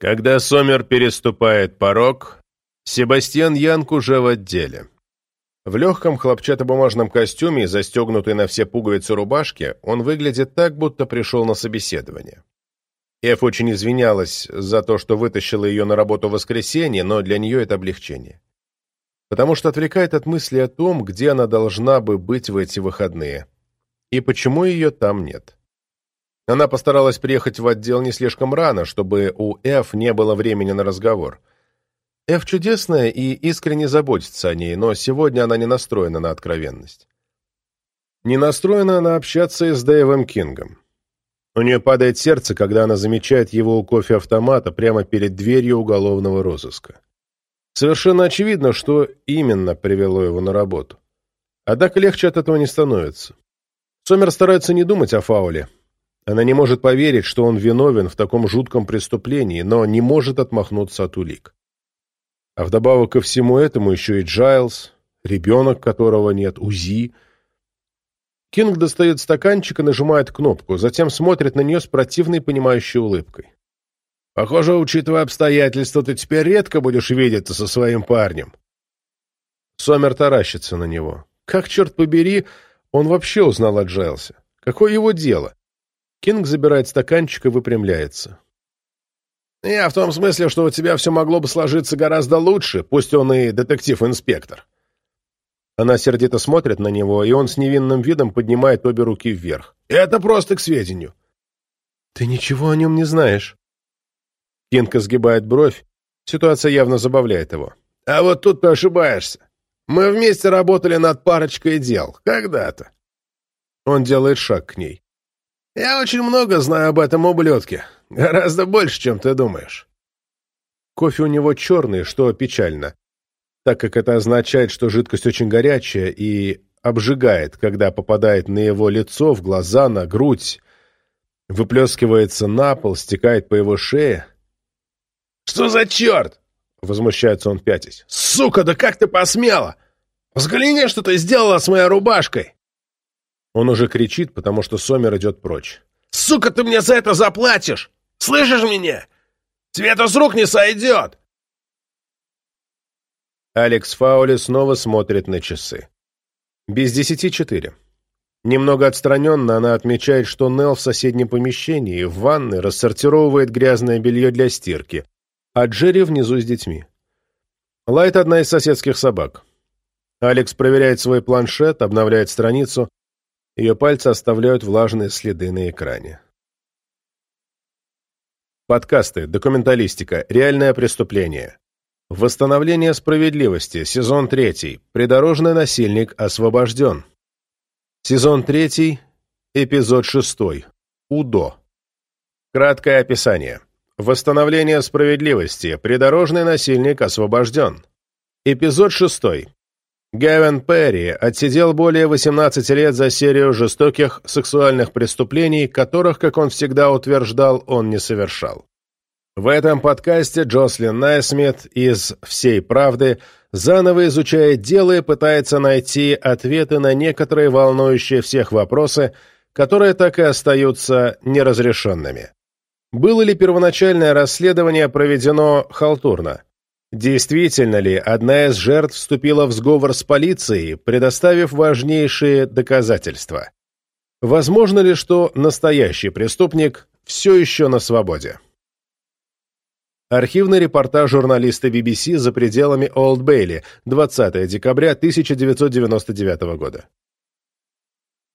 Когда Сомер переступает порог, Себастьян Янг уже в отделе. В легком хлопчатобумажном костюме, застегнутый на все пуговицы рубашки, он выглядит так, будто пришел на собеседование. Эф очень извинялась за то, что вытащила ее на работу в воскресенье, но для нее это облегчение. Потому что отвлекает от мысли о том, где она должна бы быть в эти выходные. И почему ее там нет. Она постаралась приехать в отдел не слишком рано, чтобы у Эф не было времени на разговор. Эф чудесная и искренне заботится о ней, но сегодня она не настроена на откровенность. Не настроена она общаться и с Дэйвом Кингом. У нее падает сердце, когда она замечает его у кофе-автомата прямо перед дверью уголовного розыска. Совершенно очевидно, что именно привело его на работу. Однако легче от этого не становится. Сомер старается не думать о фауле. Она не может поверить, что он виновен в таком жутком преступлении, но не может отмахнуться от улик. А вдобавок ко всему этому еще и Джайлз, ребенок, которого нет, УЗИ — Кинг достает стаканчик и нажимает кнопку, затем смотрит на нее с противной понимающей улыбкой. «Похоже, учитывая обстоятельства, ты теперь редко будешь видеться со своим парнем». Сомер таращится на него. Как, черт побери, он вообще узнал о Джайлсе? Какое его дело? Кинг забирает стаканчик и выпрямляется. «Я в том смысле, что у тебя все могло бы сложиться гораздо лучше, пусть он и детектив-инспектор. Она сердито смотрит на него, и он с невинным видом поднимает обе руки вверх. «Это просто к сведению». «Ты ничего о нем не знаешь». Кинка сгибает бровь. Ситуация явно забавляет его. «А вот тут ты ошибаешься. Мы вместе работали над парочкой дел. Когда-то». Он делает шаг к ней. «Я очень много знаю об этом ублюдке. Гораздо больше, чем ты думаешь». Кофе у него черный, что печально так как это означает, что жидкость очень горячая и обжигает, когда попадает на его лицо, в глаза, на грудь, выплескивается на пол, стекает по его шее. «Что за черт?» — возмущается он пятясь. «Сука, да как ты посмела? Взгляни, что ты сделала с моей рубашкой!» Он уже кричит, потому что Сомер идет прочь. «Сука, ты мне за это заплатишь! Слышишь меня? Это с рук не сойдет!» Алекс Фаули снова смотрит на часы. Без десяти четыре. Немного отстраненно она отмечает, что Нелл в соседнем помещении, в ванной, рассортировывает грязное белье для стирки, а Джерри внизу с детьми. Лайт — одна из соседских собак. Алекс проверяет свой планшет, обновляет страницу. Ее пальцы оставляют влажные следы на экране. Подкасты, документалистика, реальное преступление. Восстановление справедливости. Сезон 3. Придорожный насильник освобожден. Сезон 3. Эпизод 6. УДО. Краткое описание. Восстановление справедливости. Придорожный насильник освобожден. Эпизод 6. Гавин Перри отсидел более 18 лет за серию жестоких сексуальных преступлений, которых, как он всегда утверждал, он не совершал. В этом подкасте Джослин Найсмит из «Всей правды» заново изучает дело и пытается найти ответы на некоторые волнующие всех вопросы, которые так и остаются неразрешенными. Было ли первоначальное расследование проведено халтурно? Действительно ли одна из жертв вступила в сговор с полицией, предоставив важнейшие доказательства? Возможно ли, что настоящий преступник все еще на свободе? Архивный репортаж журналиста BBC за пределами Олд Бейли, 20 декабря 1999 года.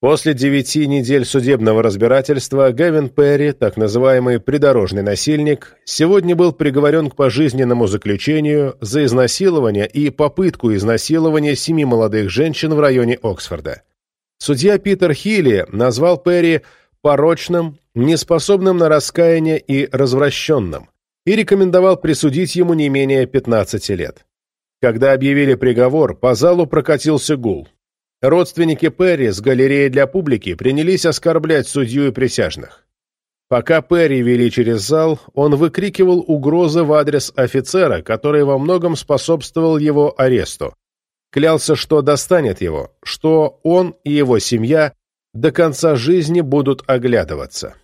После девяти недель судебного разбирательства Гевин Перри, так называемый «придорожный насильник», сегодня был приговорен к пожизненному заключению за изнасилование и попытку изнасилования семи молодых женщин в районе Оксфорда. Судья Питер Хилли назвал Перри порочным, неспособным на раскаяние и развращенным, и рекомендовал присудить ему не менее 15 лет. Когда объявили приговор, по залу прокатился гул. Родственники Перри с галереи для публики принялись оскорблять судью и присяжных. Пока Перри вели через зал, он выкрикивал угрозы в адрес офицера, который во многом способствовал его аресту. Клялся, что достанет его, что он и его семья до конца жизни будут оглядываться.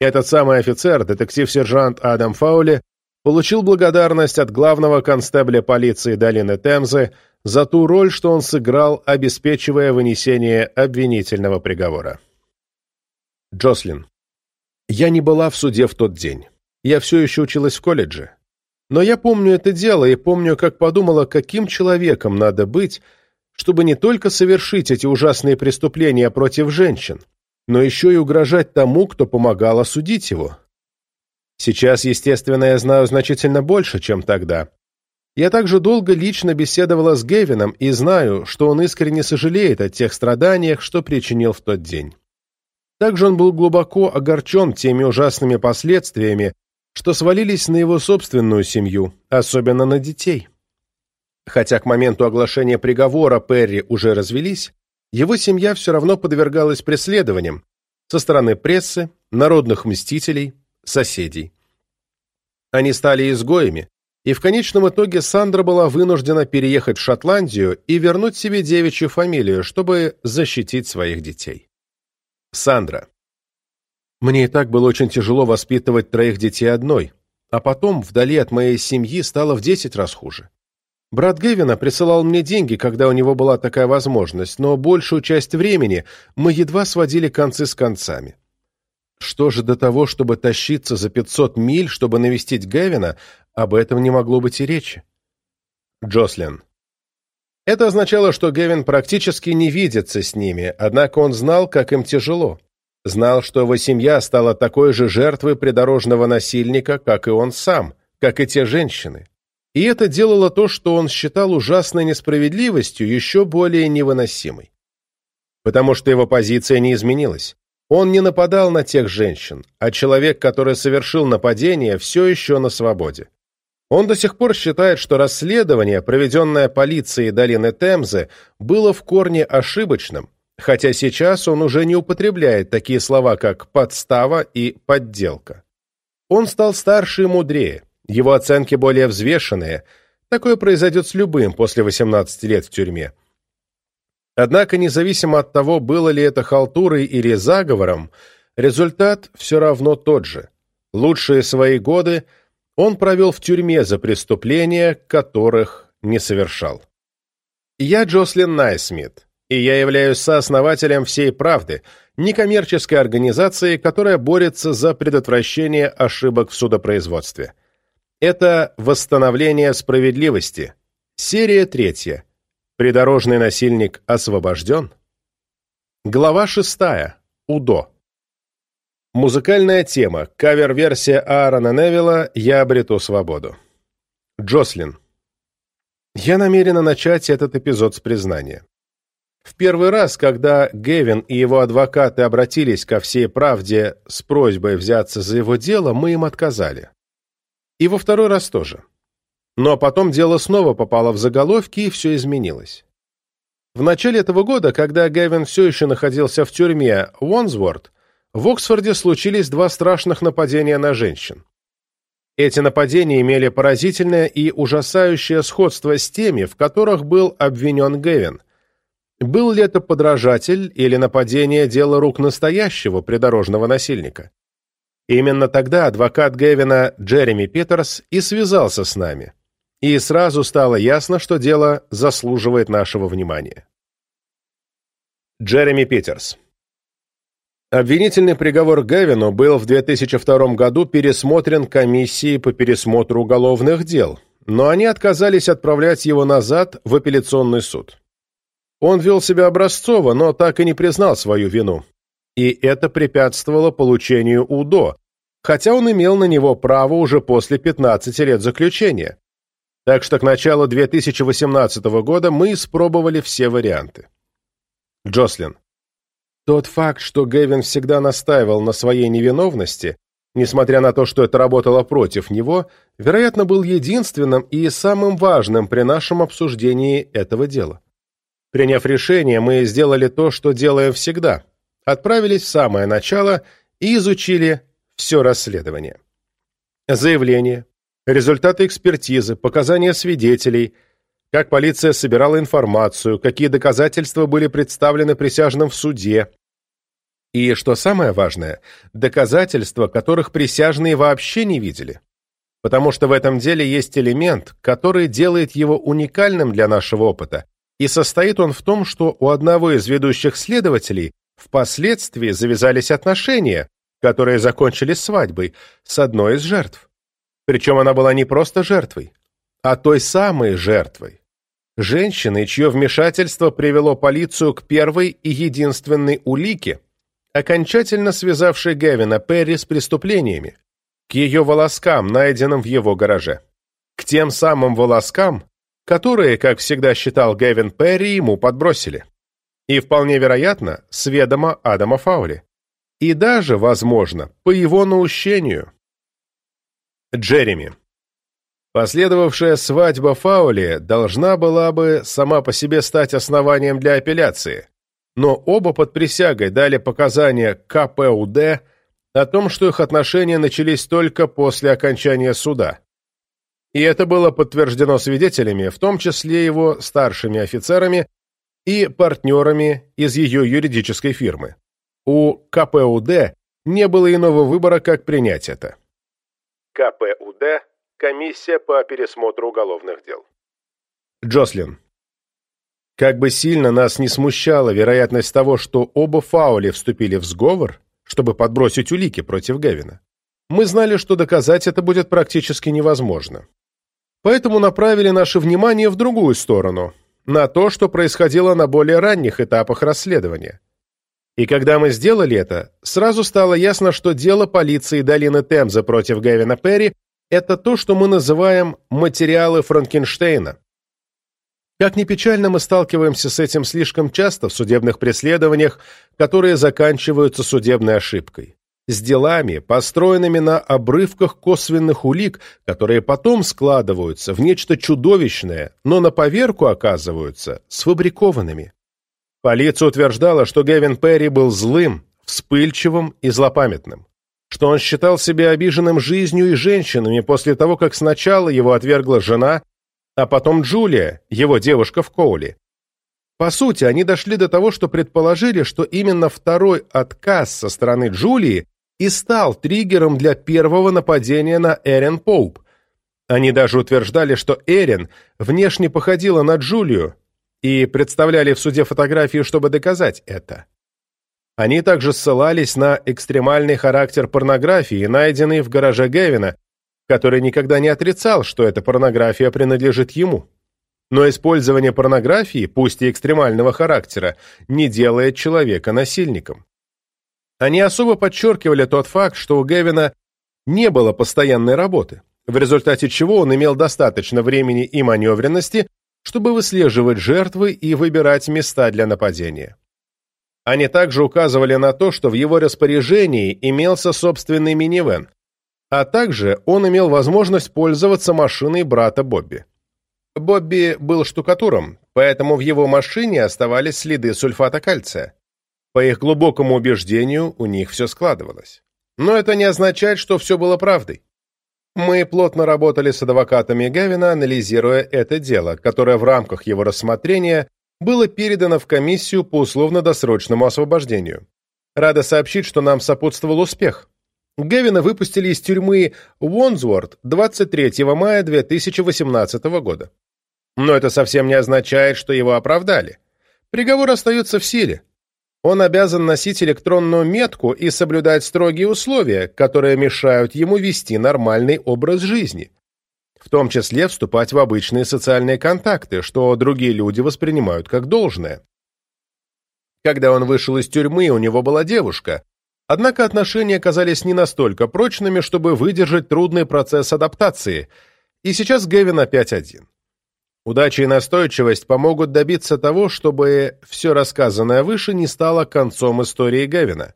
Этот самый офицер, детектив-сержант Адам Фаули, получил благодарность от главного констебля полиции долины Темзы за ту роль, что он сыграл, обеспечивая вынесение обвинительного приговора. Джослин. Я не была в суде в тот день. Я все еще училась в колледже. Но я помню это дело и помню, как подумала, каким человеком надо быть, чтобы не только совершить эти ужасные преступления против женщин, но еще и угрожать тому, кто помогал осудить его. Сейчас, естественно, я знаю значительно больше, чем тогда. Я также долго лично беседовала с Гевином и знаю, что он искренне сожалеет о тех страданиях, что причинил в тот день. Также он был глубоко огорчен теми ужасными последствиями, что свалились на его собственную семью, особенно на детей. Хотя к моменту оглашения приговора Перри уже развелись, его семья все равно подвергалась преследованиям со стороны прессы, народных мстителей, соседей. Они стали изгоями, и в конечном итоге Сандра была вынуждена переехать в Шотландию и вернуть себе девичью фамилию, чтобы защитить своих детей. Сандра. Мне и так было очень тяжело воспитывать троих детей одной, а потом, вдали от моей семьи, стало в десять раз хуже. Брат Гевина присылал мне деньги, когда у него была такая возможность, но большую часть времени мы едва сводили концы с концами. Что же до того, чтобы тащиться за 500 миль, чтобы навестить Гевина, об этом не могло быть и речи. Джослин. Это означало, что Гевин практически не видится с ними, однако он знал, как им тяжело. Знал, что его семья стала такой же жертвой придорожного насильника, как и он сам, как и те женщины. И это делало то, что он считал ужасной несправедливостью, еще более невыносимой. Потому что его позиция не изменилась. Он не нападал на тех женщин, а человек, который совершил нападение, все еще на свободе. Он до сих пор считает, что расследование, проведенное полицией долины Темзы, было в корне ошибочным, хотя сейчас он уже не употребляет такие слова, как «подстава» и «подделка». Он стал старше и мудрее, его оценки более взвешенные. Такое произойдет с любым после 18 лет в тюрьме. Однако, независимо от того, было ли это халтурой или заговором, результат все равно тот же. Лучшие свои годы он провел в тюрьме за преступления, которых не совершал. Я Джослин Найсмит, и я являюсь сооснователем «Всей правды», некоммерческой организации, которая борется за предотвращение ошибок в судопроизводстве. Это «Восстановление справедливости». Серия третья. Придорожный насильник освобожден. Глава шестая. УДО. Музыкальная тема. Кавер-версия Аарона Невилла «Я обрету свободу». Джослин. Я намерена начать этот эпизод с признания. В первый раз, когда Гевин и его адвокаты обратились ко всей правде с просьбой взяться за его дело, мы им отказали. И во второй раз тоже. Но потом дело снова попало в заголовки, и все изменилось. В начале этого года, когда Гэвин все еще находился в тюрьме Уонсворт, в Оксфорде случились два страшных нападения на женщин. Эти нападения имели поразительное и ужасающее сходство с теми, в которых был обвинен Гэвин. Был ли это подражатель или нападение дело рук настоящего придорожного насильника? Именно тогда адвокат Гевина Джереми Питерс и связался с нами. И сразу стало ясно, что дело заслуживает нашего внимания. Джереми Питерс Обвинительный приговор Гевину был в 2002 году пересмотрен комиссией по пересмотру уголовных дел, но они отказались отправлять его назад в апелляционный суд. Он вел себя образцово, но так и не признал свою вину и это препятствовало получению УДО, хотя он имел на него право уже после 15 лет заключения. Так что к началу 2018 года мы испробовали все варианты. Джослин. Тот факт, что Гэвин всегда настаивал на своей невиновности, несмотря на то, что это работало против него, вероятно, был единственным и самым важным при нашем обсуждении этого дела. Приняв решение, мы сделали то, что делаем всегда – отправились в самое начало и изучили все расследование. Заявление, результаты экспертизы, показания свидетелей, как полиция собирала информацию, какие доказательства были представлены присяжным в суде, и, что самое важное, доказательства, которых присяжные вообще не видели. потому что в этом деле есть элемент, который делает его уникальным для нашего опыта, и состоит он в том, что у одного из ведущих следователей впоследствии завязались отношения, которые закончились свадьбой, с одной из жертв. Причем она была не просто жертвой, а той самой жертвой. Женщиной, чье вмешательство привело полицию к первой и единственной улике, окончательно связавшей Гевина Перри с преступлениями, к ее волоскам, найденным в его гараже. К тем самым волоскам, которые, как всегда считал Гевин Перри, ему подбросили. И вполне вероятно, с ведома Адама Фаули. И даже, возможно, по его наущению. Джереми. Последовавшая свадьба Фаули должна была бы сама по себе стать основанием для апелляции, но оба под присягой дали показания КПУД о том, что их отношения начались только после окончания суда. И это было подтверждено свидетелями, в том числе его старшими офицерами и партнерами из ее юридической фирмы. У КПУД не было иного выбора, как принять это. КПУД – Комиссия по пересмотру уголовных дел. Джослин. Как бы сильно нас не смущала вероятность того, что оба Фаули вступили в сговор, чтобы подбросить улики против Гевина, мы знали, что доказать это будет практически невозможно. Поэтому направили наше внимание в другую сторону, на то, что происходило на более ранних этапах расследования. И когда мы сделали это, сразу стало ясно, что дело полиции долины Темза против Гевина Перри – это то, что мы называем «материалы Франкенштейна». Как ни печально, мы сталкиваемся с этим слишком часто в судебных преследованиях, которые заканчиваются судебной ошибкой с делами, построенными на обрывках косвенных улик, которые потом складываются в нечто чудовищное, но на поверку оказываются сфабрикованными. Полиция утверждала, что Гевин Перри был злым, вспыльчивым и злопамятным, что он считал себя обиженным жизнью и женщинами после того, как сначала его отвергла жена, а потом Джулия, его девушка в Коуле. По сути, они дошли до того, что предположили, что именно второй отказ со стороны Джулии и стал триггером для первого нападения на Эрен Поуп. Они даже утверждали, что Эрен внешне походила на Джулию и представляли в суде фотографии, чтобы доказать это. Они также ссылались на экстремальный характер порнографии, найденный в гараже Гевина, который никогда не отрицал, что эта порнография принадлежит ему. Но использование порнографии, пусть и экстремального характера, не делает человека насильником. Они особо подчеркивали тот факт, что у Гевина не было постоянной работы, в результате чего он имел достаточно времени и маневренности, чтобы выслеживать жертвы и выбирать места для нападения. Они также указывали на то, что в его распоряжении имелся собственный минивэн, а также он имел возможность пользоваться машиной брата Бобби. Бобби был штукатуром, поэтому в его машине оставались следы сульфата кальция. По их глубокому убеждению, у них все складывалось. Но это не означает, что все было правдой. Мы плотно работали с адвокатами Гавина, анализируя это дело, которое в рамках его рассмотрения было передано в комиссию по условно-досрочному освобождению. Рада сообщить, что нам сопутствовал успех. Гевина выпустили из тюрьмы Уонсворт 23 мая 2018 года. Но это совсем не означает, что его оправдали. Приговор остается в силе он обязан носить электронную метку и соблюдать строгие условия, которые мешают ему вести нормальный образ жизни, в том числе вступать в обычные социальные контакты, что другие люди воспринимают как должное. Когда он вышел из тюрьмы, у него была девушка, однако отношения оказались не настолько прочными, чтобы выдержать трудный процесс адаптации, и сейчас Гевин опять один. Удача и настойчивость помогут добиться того, чтобы все рассказанное выше не стало концом истории Гевина.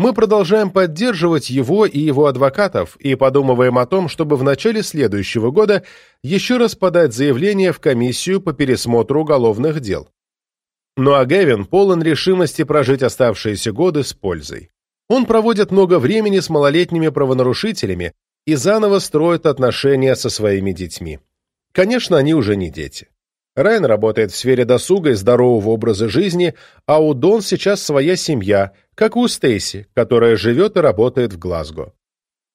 Мы продолжаем поддерживать его и его адвокатов и подумываем о том, чтобы в начале следующего года еще раз подать заявление в комиссию по пересмотру уголовных дел. Ну а Гевин полон решимости прожить оставшиеся годы с пользой. Он проводит много времени с малолетними правонарушителями и заново строит отношения со своими детьми. Конечно, они уже не дети. Райан работает в сфере досуга и здорового образа жизни, а у Дон сейчас своя семья, как у Стейси, которая живет и работает в Глазго.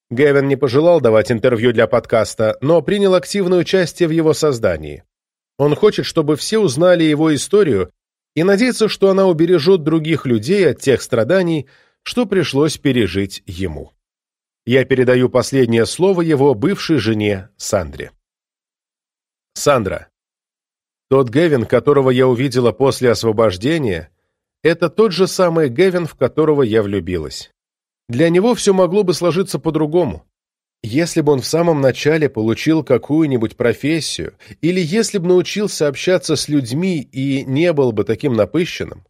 Гевин не пожелал давать интервью для подкаста, но принял активное участие в его создании. Он хочет, чтобы все узнали его историю и надеется, что она убережет других людей от тех страданий, что пришлось пережить ему. Я передаю последнее слово его бывшей жене Сандре. Сандра. Тот Гевин, которого я увидела после освобождения, это тот же самый Гевин, в которого я влюбилась. Для него все могло бы сложиться по-другому. Если бы он в самом начале получил какую-нибудь профессию, или если бы научился общаться с людьми и не был бы таким напыщенным.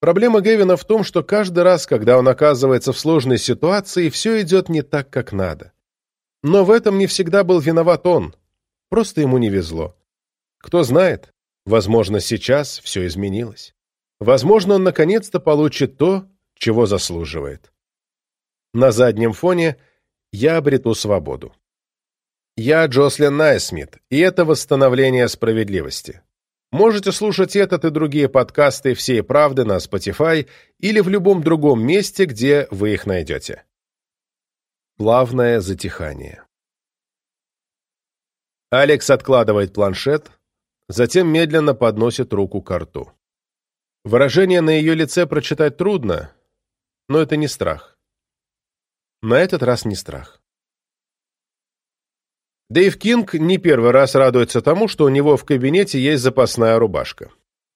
Проблема Гевина в том, что каждый раз, когда он оказывается в сложной ситуации, все идет не так, как надо. Но в этом не всегда был виноват он. Просто ему не везло. Кто знает, возможно, сейчас все изменилось. Возможно, он наконец-то получит то, чего заслуживает. На заднем фоне я обрету свободу. Я Джослин Найсмит, и это восстановление справедливости. Можете слушать этот и другие подкасты «Всей правды» на Spotify или в любом другом месте, где вы их найдете. Плавное затихание. Алекс откладывает планшет, затем медленно подносит руку к рту. Выражение на ее лице прочитать трудно, но это не страх. На этот раз не страх. Дэйв Кинг не первый раз радуется тому, что у него в кабинете есть запасная рубашка.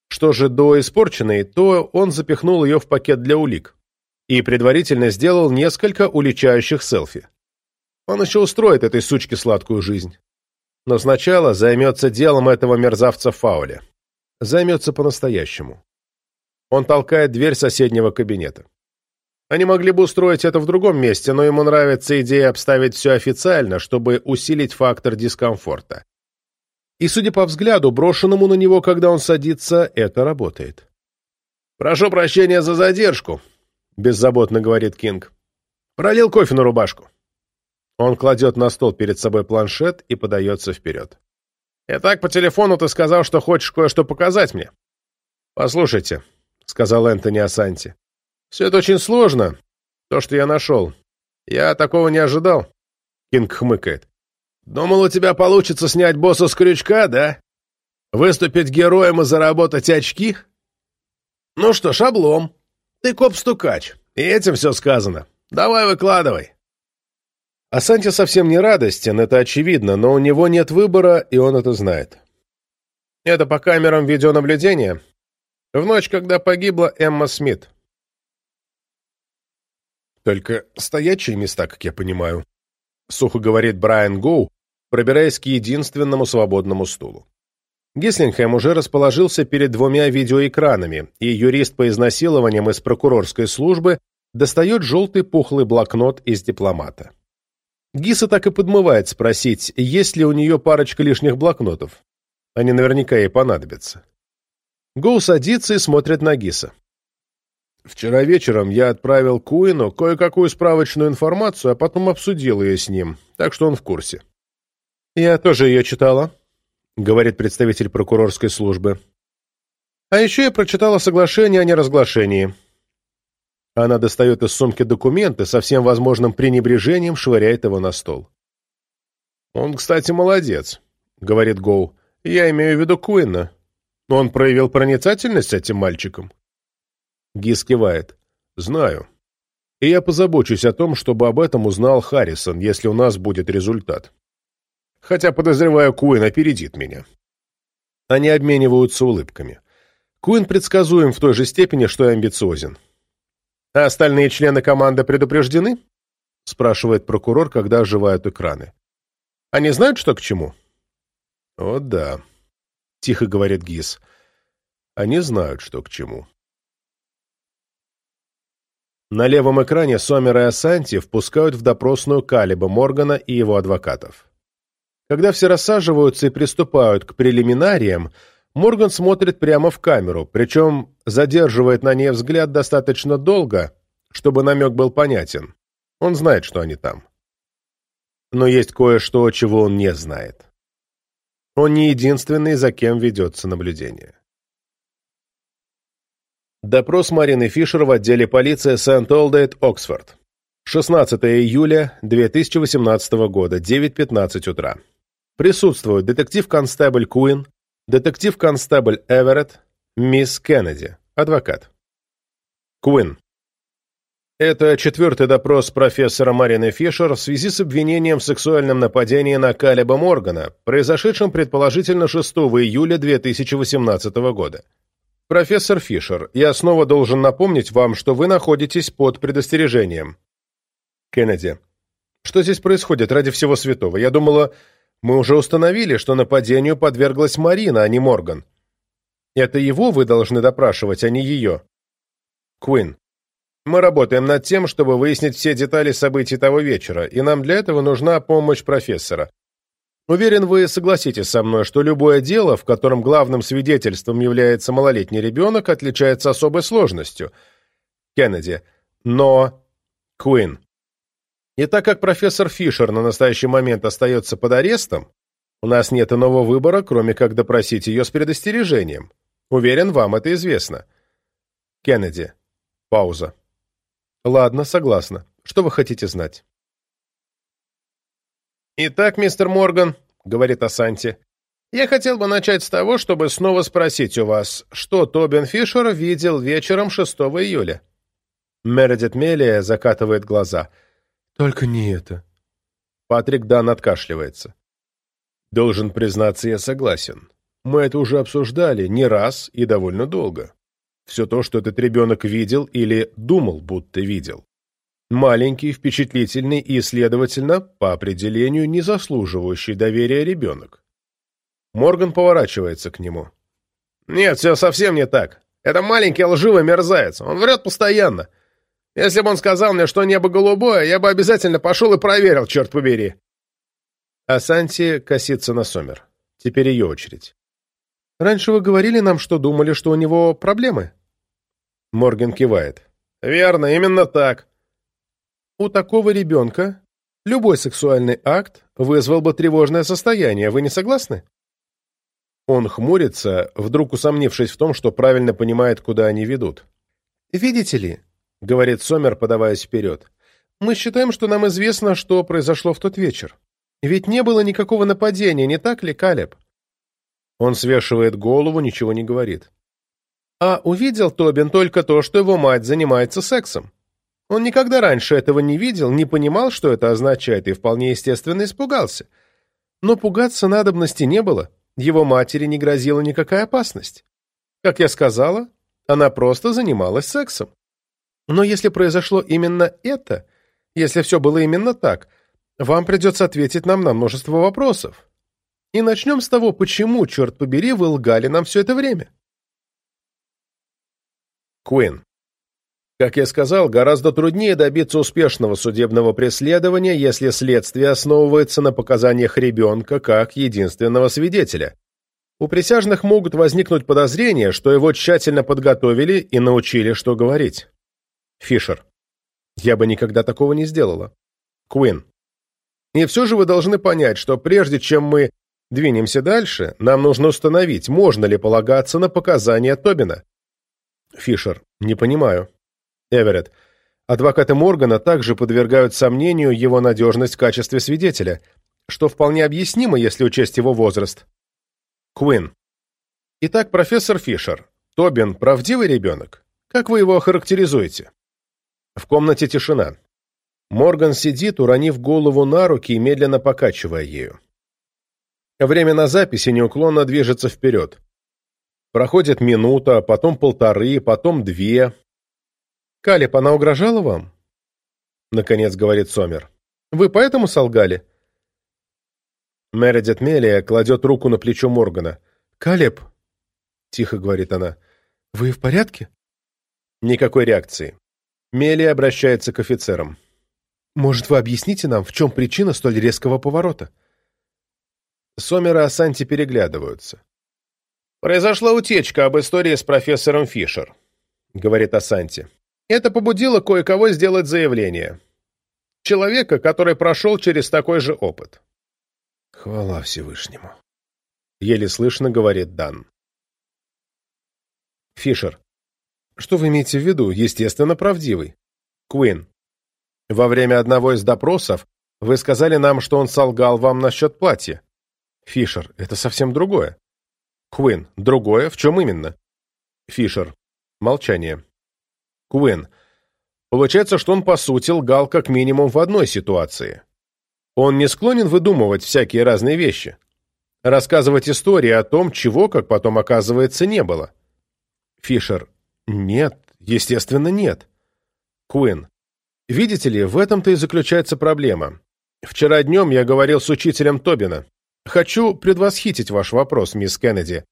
Что же до испорченной, то он запихнул ее в пакет для улик и предварительно сделал несколько уличающих селфи. Он еще устроит этой сучке сладкую жизнь. Но сначала займется делом этого мерзавца Фауля. Займется по-настоящему. Он толкает дверь соседнего кабинета. Они могли бы устроить это в другом месте, но ему нравится идея обставить все официально, чтобы усилить фактор дискомфорта. И, судя по взгляду, брошенному на него, когда он садится, это работает. «Прошу прощения за задержку», — беззаботно говорит Кинг. «Пролил кофе на рубашку». Он кладет на стол перед собой планшет и подается вперед. «Итак, по телефону ты сказал, что хочешь кое-что показать мне». «Послушайте», — сказал Энтони Асанти, все это очень сложно, то, что я нашел. Я такого не ожидал. Кинг хмыкает. Думал, у тебя получится снять босса с крючка, да? Выступить героем и заработать очки? Ну что ж, облом. Ты коп-стукач, и этим все сказано. Давай выкладывай. А Санти совсем не радостен, это очевидно, но у него нет выбора, и он это знает. Это по камерам видеонаблюдения. В ночь, когда погибла Эмма Смит. Только стоячие места, как я понимаю. Сухо говорит Брайан Гоу, пробираясь к единственному свободному стулу. Гислингхэм уже расположился перед двумя видеоэкранами, и юрист по изнасилованиям из прокурорской службы достает желтый пухлый блокнот из дипломата. Гиса так и подмывает спросить, есть ли у нее парочка лишних блокнотов. Они наверняка ей понадобятся. Гоу садится и смотрит на Гиса. Вчера вечером я отправил Куину кое-какую справочную информацию, а потом обсудил ее с ним, так что он в курсе. «Я тоже ее читала», — говорит представитель прокурорской службы. «А еще я прочитала соглашение о неразглашении». Она достает из сумки документы, со всем возможным пренебрежением швыряет его на стол. «Он, кстати, молодец», — говорит Гоу. «Я имею в виду Куина. Он проявил проницательность этим мальчиком». Гис кивает. «Знаю. И я позабочусь о том, чтобы об этом узнал Харрисон, если у нас будет результат. Хотя, подозреваю, Куин опередит меня». Они обмениваются улыбками. Куин предсказуем в той же степени, что и амбициозен. «А остальные члены команды предупреждены?» — спрашивает прокурор, когда оживают экраны. «Они знают, что к чему?» «О, да», — тихо говорит Гис. «Они знают, что к чему». На левом экране Сомер и Асанти впускают в допросную Калиба Моргана и его адвокатов. Когда все рассаживаются и приступают к прелиминариям, Морган смотрит прямо в камеру, причем задерживает на ней взгляд достаточно долго, чтобы намек был понятен. Он знает, что они там. Но есть кое-что, чего он не знает. Он не единственный, за кем ведется наблюдение. Допрос Марины Фишер в отделе полиции Сент-Олдейт, Оксфорд. 16 июля 2018 года, 9.15 утра. Присутствуют детектив-констебль Куин, детектив-констебль Эверетт, мисс Кеннеди, адвокат. Куин. Это четвертый допрос профессора Марины Фишер в связи с обвинением в сексуальном нападении на Калеба Моргана, произошедшем предположительно 6 июля 2018 года. Профессор Фишер, я снова должен напомнить вам, что вы находитесь под предостережением. Кеннеди. Что здесь происходит ради всего святого? Я думала, мы уже установили, что нападению подверглась Марина, а не Морган. Это его вы должны допрашивать, а не ее. Куин. Мы работаем над тем, чтобы выяснить все детали событий того вечера, и нам для этого нужна помощь профессора. Уверен, вы согласитесь со мной, что любое дело, в котором главным свидетельством является малолетний ребенок, отличается особой сложностью. Кеннеди. Но... Куин. И так как профессор Фишер на настоящий момент остается под арестом, у нас нет иного выбора, кроме как допросить ее с предостережением. Уверен, вам это известно. Кеннеди. Пауза. Ладно, согласна. Что вы хотите знать? «Итак, мистер Морган», — говорит Асанти, — «я хотел бы начать с того, чтобы снова спросить у вас, что Тобин Фишер видел вечером 6 июля?» Мередит Мелия закатывает глаза. «Только не это». Патрик Дан откашливается. «Должен признаться, я согласен. Мы это уже обсуждали не раз и довольно долго. Все то, что этот ребенок видел или думал, будто видел. Маленький, впечатлительный и, следовательно, по определению, не заслуживающий доверия ребенок. Морган поворачивается к нему. «Нет, все совсем не так. Это маленький лживый мерзавец. Он врет постоянно. Если бы он сказал мне, что небо голубое, я бы обязательно пошел и проверил, черт побери». А Санти косится на Сомер. Теперь ее очередь. «Раньше вы говорили нам, что думали, что у него проблемы?» Морген кивает. «Верно, именно так. У такого ребенка любой сексуальный акт вызвал бы тревожное состояние, вы не согласны? Он хмурится, вдруг усомнившись в том, что правильно понимает, куда они ведут. «Видите ли», — говорит Сомер, подаваясь вперед, — «мы считаем, что нам известно, что произошло в тот вечер. Ведь не было никакого нападения, не так ли, Калеб?» Он свешивает голову, ничего не говорит. А увидел Тобин только то, что его мать занимается сексом. Он никогда раньше этого не видел, не понимал, что это означает, и вполне естественно испугался. Но пугаться надобности не было, его матери не грозила никакая опасность. Как я сказала, она просто занималась сексом. Но если произошло именно это, если все было именно так, вам придется ответить нам на множество вопросов. И начнем с того, почему, черт побери, вы лгали нам все это время. Куин. Как я сказал, гораздо труднее добиться успешного судебного преследования, если следствие основывается на показаниях ребенка как единственного свидетеля. У присяжных могут возникнуть подозрения, что его тщательно подготовили и научили, что говорить. Фишер. Я бы никогда такого не сделала. Куин. И все же вы должны понять, что прежде чем мы двинемся дальше, нам нужно установить, можно ли полагаться на показания Тобина. Фишер. Не понимаю. Эверетт. Адвокаты Моргана также подвергают сомнению его надежность в качестве свидетеля, что вполне объяснимо, если учесть его возраст. Куин. Итак, профессор Фишер, Тобин – правдивый ребенок? Как вы его охарактеризуете? В комнате тишина. Морган сидит, уронив голову на руки и медленно покачивая ею. Время на записи неуклонно движется вперед. Проходит минута, потом полторы, потом две, «Калеб, она угрожала вам?» Наконец говорит Сомер. «Вы поэтому солгали?» Мередит Мелия кладет руку на плечо Моргана. «Калеб!» — тихо говорит она. «Вы в порядке?» Никакой реакции. Мелия обращается к офицерам. «Может, вы объясните нам, в чем причина столь резкого поворота?» Сомер и Асанти переглядываются. «Произошла утечка об истории с профессором Фишер», — говорит Асанти. Это побудило кое-кого сделать заявление. Человека, который прошел через такой же опыт. «Хвала Всевышнему», — еле слышно говорит Дан. Фишер. Что вы имеете в виду? Естественно, правдивый. Куин. Во время одного из допросов вы сказали нам, что он солгал вам насчет платья. Фишер, это совсем другое. Куин, другое? В чем именно? Фишер. Молчание. Куин. Получается, что он, по сути, лгал как минимум в одной ситуации. Он не склонен выдумывать всякие разные вещи. Рассказывать истории о том, чего, как потом оказывается, не было. Фишер. Нет, естественно, нет. Куин. Видите ли, в этом-то и заключается проблема. Вчера днем я говорил с учителем Тобина. Хочу предвосхитить ваш вопрос, мисс Кеннеди.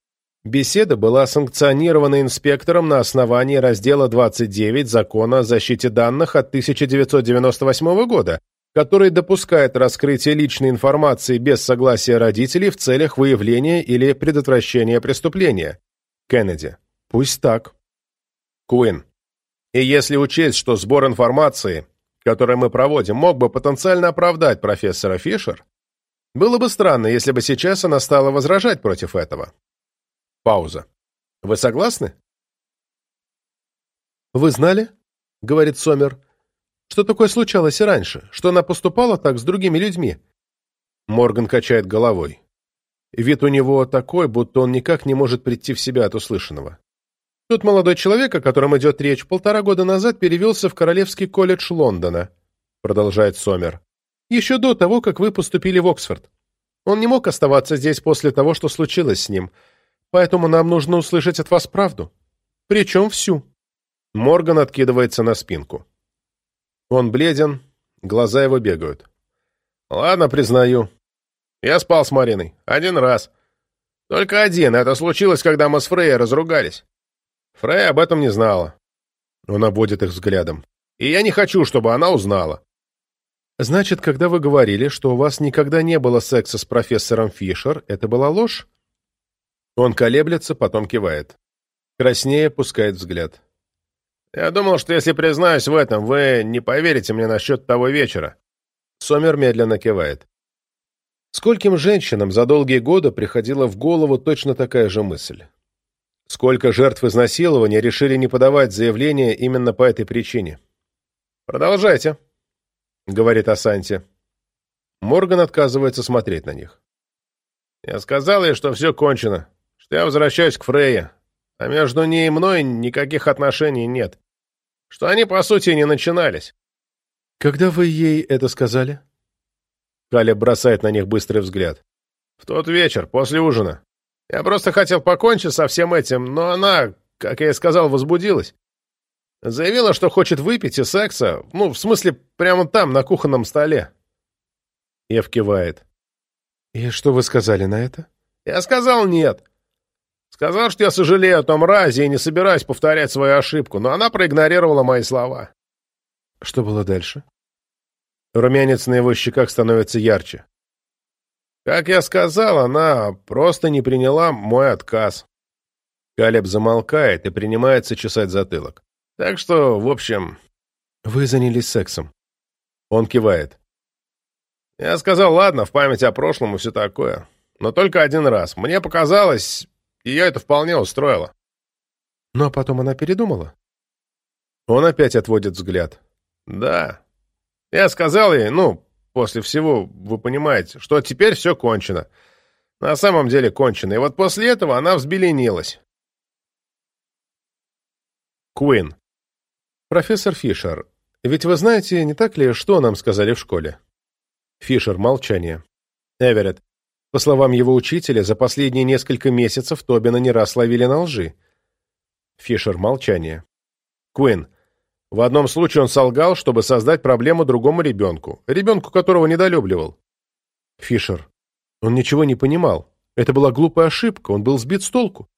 Беседа была санкционирована инспектором на основании раздела 29 Закона о защите данных от 1998 года, который допускает раскрытие личной информации без согласия родителей в целях выявления или предотвращения преступления. Кеннеди. Пусть так. Куин. И если учесть, что сбор информации, который мы проводим, мог бы потенциально оправдать профессора Фишер, было бы странно, если бы сейчас она стала возражать против этого. Пауза. Вы согласны? «Вы знали, — говорит Сомер, — что такое случалось и раньше, что она поступала так с другими людьми?» Морган качает головой. Вид у него такой, будто он никак не может прийти в себя от услышанного. Тот молодой человек, о котором идет речь, полтора года назад перевелся в Королевский колледж Лондона, продолжает Сомер. Еще до того, как вы поступили в Оксфорд. Он не мог оставаться здесь после того, что случилось с ним, поэтому нам нужно услышать от вас правду. Причем всю. Морган откидывается на спинку. Он бледен, глаза его бегают. «Ладно, признаю. Я спал с Мариной. Один раз. Только один. Это случилось, когда мы с Фрей разругались. Фрей об этом не знала. Он обводит их взглядом. И я не хочу, чтобы она узнала. Значит, когда вы говорили, что у вас никогда не было секса с профессором Фишер, это была ложь? Он колеблется, потом кивает. Краснее пускает взгляд. Я думал, что если признаюсь в этом, вы не поверите мне насчет того вечера. Сомер медленно кивает. Скольким женщинам за долгие годы приходила в голову точно такая же мысль? Сколько жертв изнасилования решили не подавать заявление именно по этой причине? «Продолжайте», — говорит Асанти. Морган отказывается смотреть на них. «Я сказал ей, что все кончено, что я возвращаюсь к Фрейе, а между ней и мной никаких отношений нет, что они, по сути, не начинались». «Когда вы ей это сказали?» Каля бросает на них быстрый взгляд. «В тот вечер, после ужина. Я просто хотел покончить со всем этим, но она, как я и сказал, возбудилась. Заявила, что хочет выпить и секса, ну, в смысле, прямо там, на кухонном столе. Ев кивает. «И что вы сказали на это?» «Я сказал нет. Сказал, что я сожалею о том разе и не собираюсь повторять свою ошибку, но она проигнорировала мои слова». «Что было дальше?» Румянец на его щеках становится ярче. Как я сказал, она просто не приняла мой отказ. Калеб замолкает и принимается чесать затылок. Так что, в общем... Вы занялись сексом. Он кивает. Я сказал, ладно, в память о прошлом и все такое. Но только один раз. Мне показалось, ее это вполне устроило. А потом она передумала? Он опять отводит взгляд. Да. Я сказал ей, ну, после всего, вы понимаете, что теперь все кончено. На самом деле кончено. И вот после этого она взбеленилась. Куин. Профессор Фишер, ведь вы знаете, не так ли, что нам сказали в школе? Фишер, молчание. Эверетт. По словам его учителя, за последние несколько месяцев Тобина не раз ловили на лжи. Фишер, молчание. Куин. В одном случае он солгал, чтобы создать проблему другому ребенку, ребенку которого недолюбливал. Фишер. Он ничего не понимал. Это была глупая ошибка, он был сбит с толку.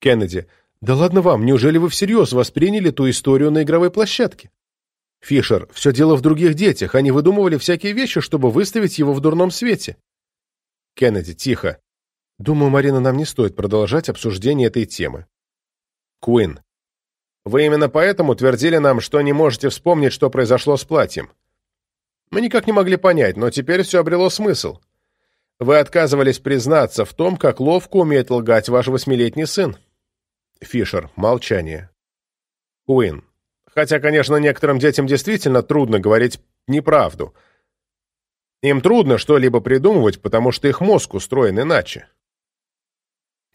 Кеннеди. Да ладно вам, неужели вы всерьез восприняли ту историю на игровой площадке? Фишер. Все дело в других детях, они выдумывали всякие вещи, чтобы выставить его в дурном свете. Кеннеди. Тихо. Думаю, Марина, нам не стоит продолжать обсуждение этой темы. Куин. Вы именно поэтому твердили нам, что не можете вспомнить, что произошло с платьем. Мы никак не могли понять, но теперь все обрело смысл. Вы отказывались признаться в том, как ловко умеет лгать ваш восьмилетний сын. Фишер. Молчание. Уин. Хотя, конечно, некоторым детям действительно трудно говорить неправду. Им трудно что-либо придумывать, потому что их мозг устроен иначе.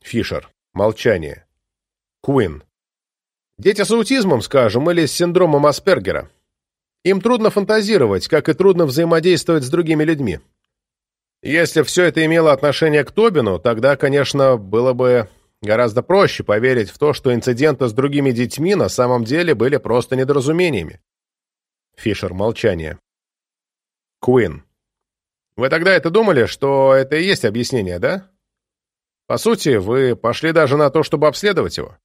Фишер. Молчание. Куин. Дети с аутизмом, скажем, или с синдромом Аспергера. Им трудно фантазировать, как и трудно взаимодействовать с другими людьми. Если все это имело отношение к Тобину, тогда, конечно, было бы гораздо проще поверить в то, что инциденты с другими детьми на самом деле были просто недоразумениями. Фишер, молчание. Куин. Вы тогда это думали, что это и есть объяснение, да? По сути, вы пошли даже на то, чтобы обследовать его.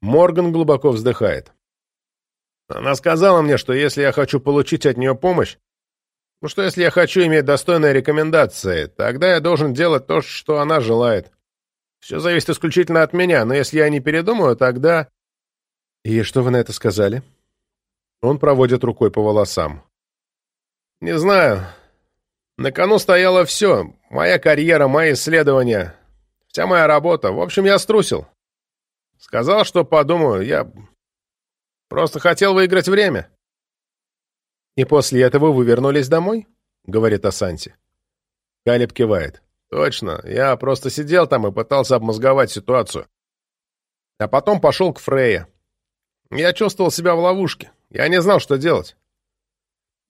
Морган глубоко вздыхает. Она сказала мне, что если я хочу получить от нее помощь, ну что если я хочу иметь достойные рекомендации, тогда я должен делать то, что она желает. Все зависит исключительно от меня, но если я не передумаю, тогда... И что вы на это сказали? Он проводит рукой по волосам. Не знаю. На кону стояло все. Моя карьера, мои исследования, вся моя работа. В общем, я струсил. Сказал, что подумаю. Я просто хотел выиграть время. «И после этого вы вернулись домой?» — говорит Асанти. Калиб кивает. «Точно. Я просто сидел там и пытался обмозговать ситуацию. А потом пошел к Фрейе. Я чувствовал себя в ловушке. Я не знал, что делать».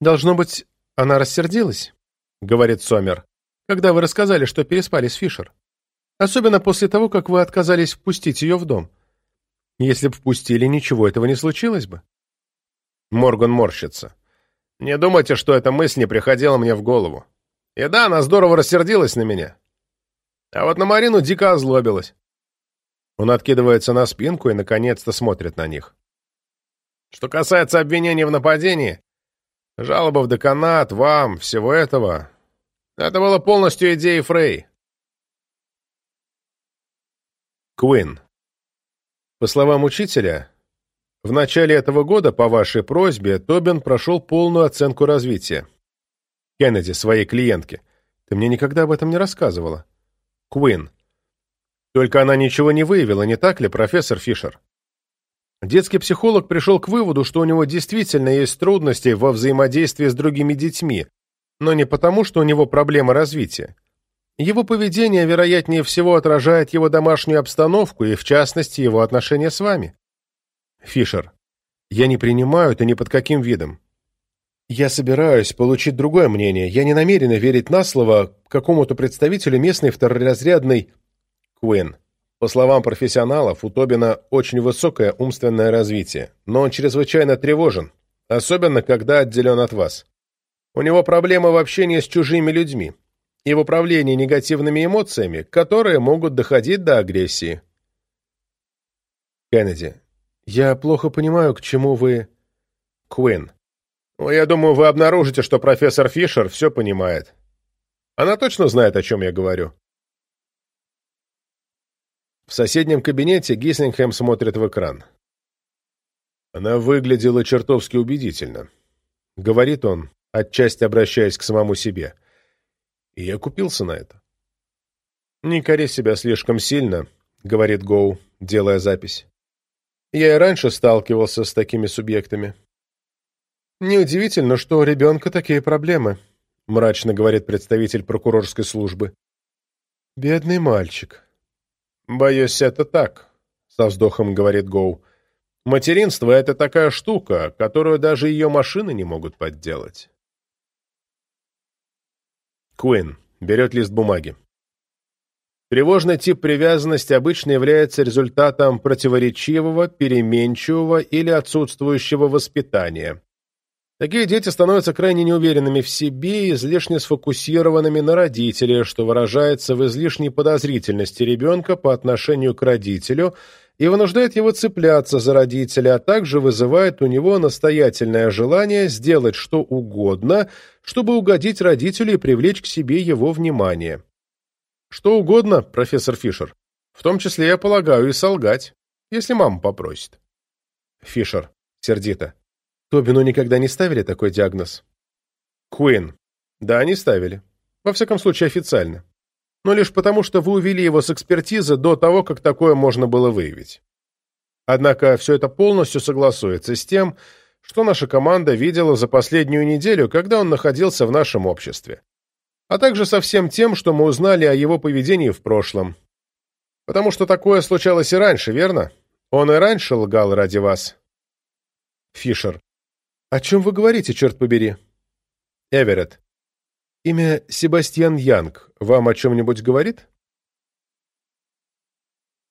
«Должно быть, она рассердилась?» — говорит Сомер, «когда вы рассказали, что переспали с Фишер. Особенно после того, как вы отказались впустить ее в дом. Если бы впустили, ничего этого не случилось бы». Морган морщится. Не думайте, что эта мысль не приходила мне в голову. И да, она здорово рассердилась на меня. А вот на Марину дико озлобилась. Он откидывается на спинку и, наконец-то, смотрит на них. Что касается обвинений в нападении, жалоба в деканат, вам, всего этого, это было полностью идеей Фрей. Куин. По словам учителя, в начале этого года, по вашей просьбе, Тобин прошел полную оценку развития. Кеннеди, своей клиентке. Ты мне никогда об этом не рассказывала. Куин. Только она ничего не выявила, не так ли, профессор Фишер? Детский психолог пришел к выводу, что у него действительно есть трудности во взаимодействии с другими детьми, но не потому, что у него проблема развития. Его поведение, вероятнее всего, отражает его домашнюю обстановку и, в частности, его отношения с вами. Фишер. Я не принимаю это ни под каким видом. Я собираюсь получить другое мнение. Я не намерена верить на слово какому-то представителю местной второразрядной... Куин. По словам профессионалов, у Тобина очень высокое умственное развитие, но он чрезвычайно тревожен, особенно когда отделен от вас. У него проблемы в общении с чужими людьми и в управлении негативными эмоциями, которые могут доходить до агрессии. Кеннеди, «Я плохо понимаю, к чему вы...» «Куин. Ну, я думаю, вы обнаружите, что профессор Фишер все понимает. Она точно знает, о чем я говорю». В соседнем кабинете Гислингхэм смотрит в экран. Она выглядела чертовски убедительно. Говорит он, отчасти обращаясь к самому себе. И я купился на это. «Не кори себя слишком сильно», — говорит Гоу, делая запись. Я и раньше сталкивался с такими субъектами. «Неудивительно, что у ребенка такие проблемы», — мрачно говорит представитель прокурорской службы. «Бедный мальчик». «Боюсь, это так», — со вздохом говорит Гоу. «Материнство — это такая штука, которую даже ее машины не могут подделать». Куин берет лист бумаги. Тревожный тип привязанности обычно является результатом противоречивого, переменчивого или отсутствующего воспитания. Такие дети становятся крайне неуверенными в себе и излишне сфокусированными на родителе, что выражается в излишней подозрительности ребенка по отношению к родителю и вынуждает его цепляться за родителя, а также вызывает у него настоятельное желание сделать что угодно, чтобы угодить родителю и привлечь к себе его внимание. Что угодно, профессор Фишер. В том числе, я полагаю, и солгать, если мама попросит. Фишер. Сердито. Тобину никогда не ставили такой диагноз? Куин. Да, не ставили. Во всяком случае, официально. Но лишь потому, что вы увели его с экспертизы до того, как такое можно было выявить. Однако все это полностью согласуется с тем, что наша команда видела за последнюю неделю, когда он находился в нашем обществе, а также со всем тем, что мы узнали о его поведении в прошлом. Потому что такое случалось и раньше, верно? Он и раньше лгал ради вас. Фишер. О чем вы говорите, черт побери? Эверетт. Имя Себастьян Янг вам о чем-нибудь говорит?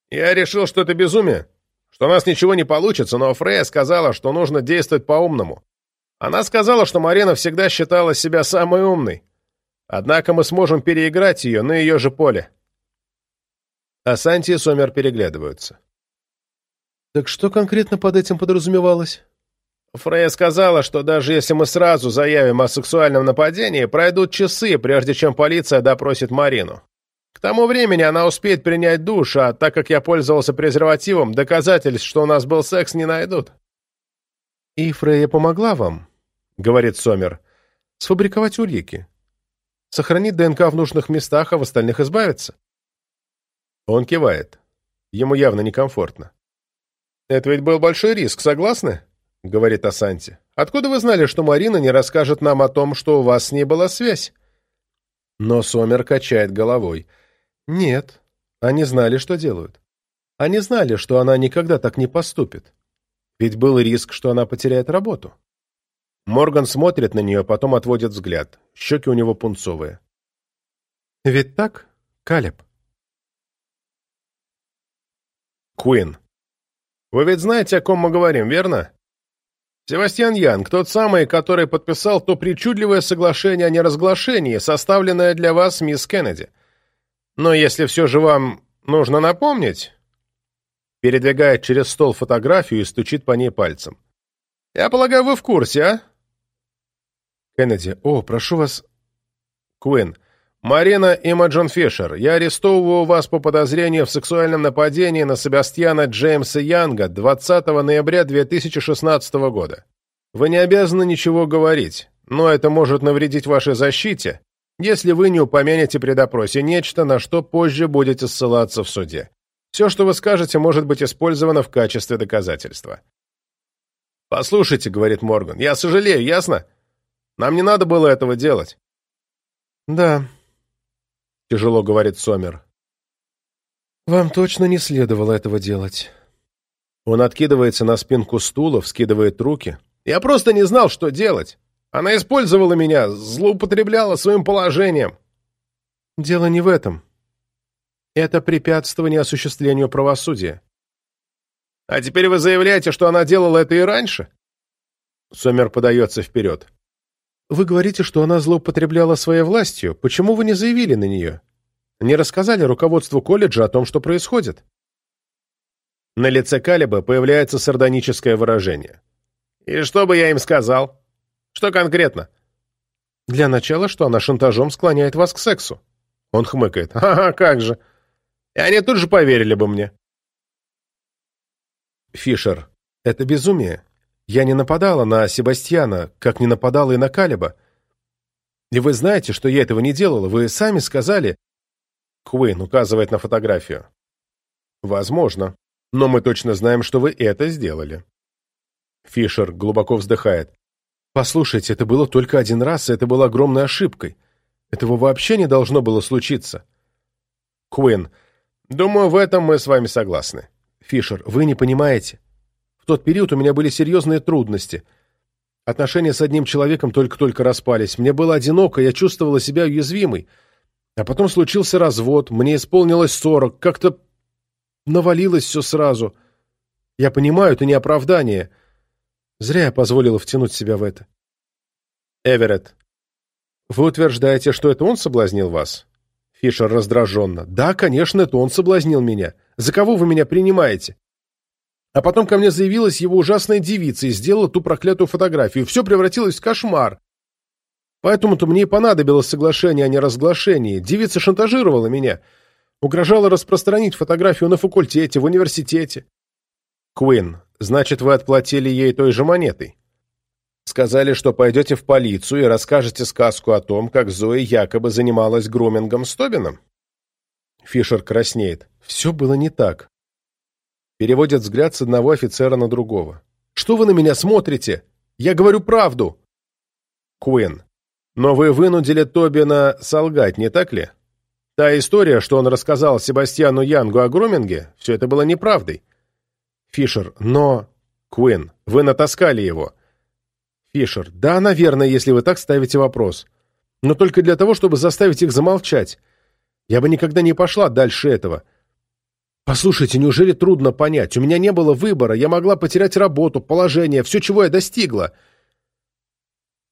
Я решил, что это безумие, что у нас ничего не получится, но Фрея сказала, что нужно действовать по-умному. Она сказала, что Марина всегда считала себя самой умной. Однако мы сможем переиграть ее на ее же поле. А Санти и Сомер переглядываются. Так что конкретно под этим подразумевалось? Фрея сказала, что даже если мы сразу заявим о сексуальном нападении, пройдут часы, прежде чем полиция допросит Марину. К тому времени она успеет принять душ, а так как я пользовался презервативом, доказательств, что у нас был секс, не найдут. «И Фрея помогла вам, — говорит Сомер, — сфабриковать улики, сохранить ДНК в нужных местах, а в остальных избавиться?» Он кивает. Ему явно некомфортно. «Это ведь был большой риск, согласны?» — говорит Асанти. «Откуда вы знали, что Марина не расскажет нам о том, что у вас с ней была связь?» Но Сомер качает головой. «Нет, они знали, что делают. Они знали, что она никогда так не поступит. Ведь был риск, что она потеряет работу». Морган смотрит на нее, потом отводит взгляд. Щеки у него пунцовые. «Ведь так, Калеб?» Куин. Вы ведь знаете, о ком мы говорим, верно? Себастьян Янг, тот самый, который подписал то причудливое соглашение о неразглашении, составленное для вас, мисс Кеннеди. Но если все же вам нужно напомнить...» Передвигает через стол фотографию и стучит по ней пальцем. «Я полагаю, вы в курсе, а?» Кеннеди. «О, прошу вас...» Куин. «Марина Имаджон Фишер, я арестовываю вас по подозрению в сексуальном нападении на Себастьяна Джеймса Янга 20 ноября 2016 года. Вы не обязаны ничего говорить, но это может навредить вашей защите, если вы не упомянете при допросе нечто, на что позже будете ссылаться в суде. Все, что вы скажете, может быть использовано в качестве доказательства». «Послушайте», — говорит Морган, — «я сожалею, ясно? Нам не надо было этого делать». «Да», — тяжело говорит Сомер. «Вам точно не следовало этого делать». Он откидывается на спинку стула, вскидывает руки. «Я просто не знал, что делать. Она использовала меня, злоупотребляла своим положением». «Дело не в этом. Это препятствование осуществлению правосудия». «А теперь вы заявляете, что она делала это и раньше?» Сомер подается вперед. Вы говорите, что она злоупотребляла своей властью. Почему вы не заявили на нее? Не рассказали руководству колледжа о том, что происходит?» На лице Калиба появляется сардоническое выражение. «И что бы я им сказал? Что конкретно?» «Для начала, что она шантажом склоняет вас к сексу». Он хмыкает. «Ага, как же!» И они тут же поверили бы мне. Фишер. «Это безумие. Я не нападала на Себастьяна, как не нападала и на Калиба. И вы знаете, что я этого не делала. Вы сами сказали...» Куин указывает на фотографию. «Возможно. Но мы точно знаем, что вы это сделали». Фишер глубоко вздыхает. «Послушайте, это было только один раз, и это было огромной ошибкой. Этого вообще не должно было случиться». Куин. «Думаю, в этом мы с вами согласны». Фишер. «Вы не понимаете тот период у меня были серьезные трудности. Отношения с одним человеком только-только распались. Мне было одиноко, я чувствовала себя уязвимой. А потом случился развод, мне исполнилось сорок, как-то навалилось все сразу. Я понимаю, это не оправдание. Зря я позволила втянуть себя в это. Эверетт, вы утверждаете, что это он соблазнил вас? Фишер раздраженно. Да, конечно, это он соблазнил меня. За кого вы меня принимаете? А потом ко мне заявилась его ужасная девица и сделала ту проклятую фотографию. Все превратилось в кошмар. Поэтому-то мне и понадобилось соглашение о неразглашении. Девица шантажировала меня. Угрожала распространить фотографию на факультете, в университете. Куин, значит, вы отплатили ей той же монетой? Сказали, что пойдете в полицию и расскажете сказку о том, как Зоя якобы занималась грумингом с Тобином? Фишер краснеет. Все было не так. Переводит взгляд с одного офицера на другого. «Что вы на меня смотрите? Я говорю правду!» Куин. «Но вы вынудили Тобина солгать, не так ли? Та история, что он рассказал Себастьяну Янгу о Груминге, все это было неправдой». Фишер. «Но...» Куин. «Вы натаскали его». Фишер. «Да, наверное, если вы так ставите вопрос. Но только для того, чтобы заставить их замолчать. Я бы никогда не пошла дальше этого. Послушайте, неужели трудно понять? У меня не было выбора, я могла потерять работу, положение, все, чего я достигла.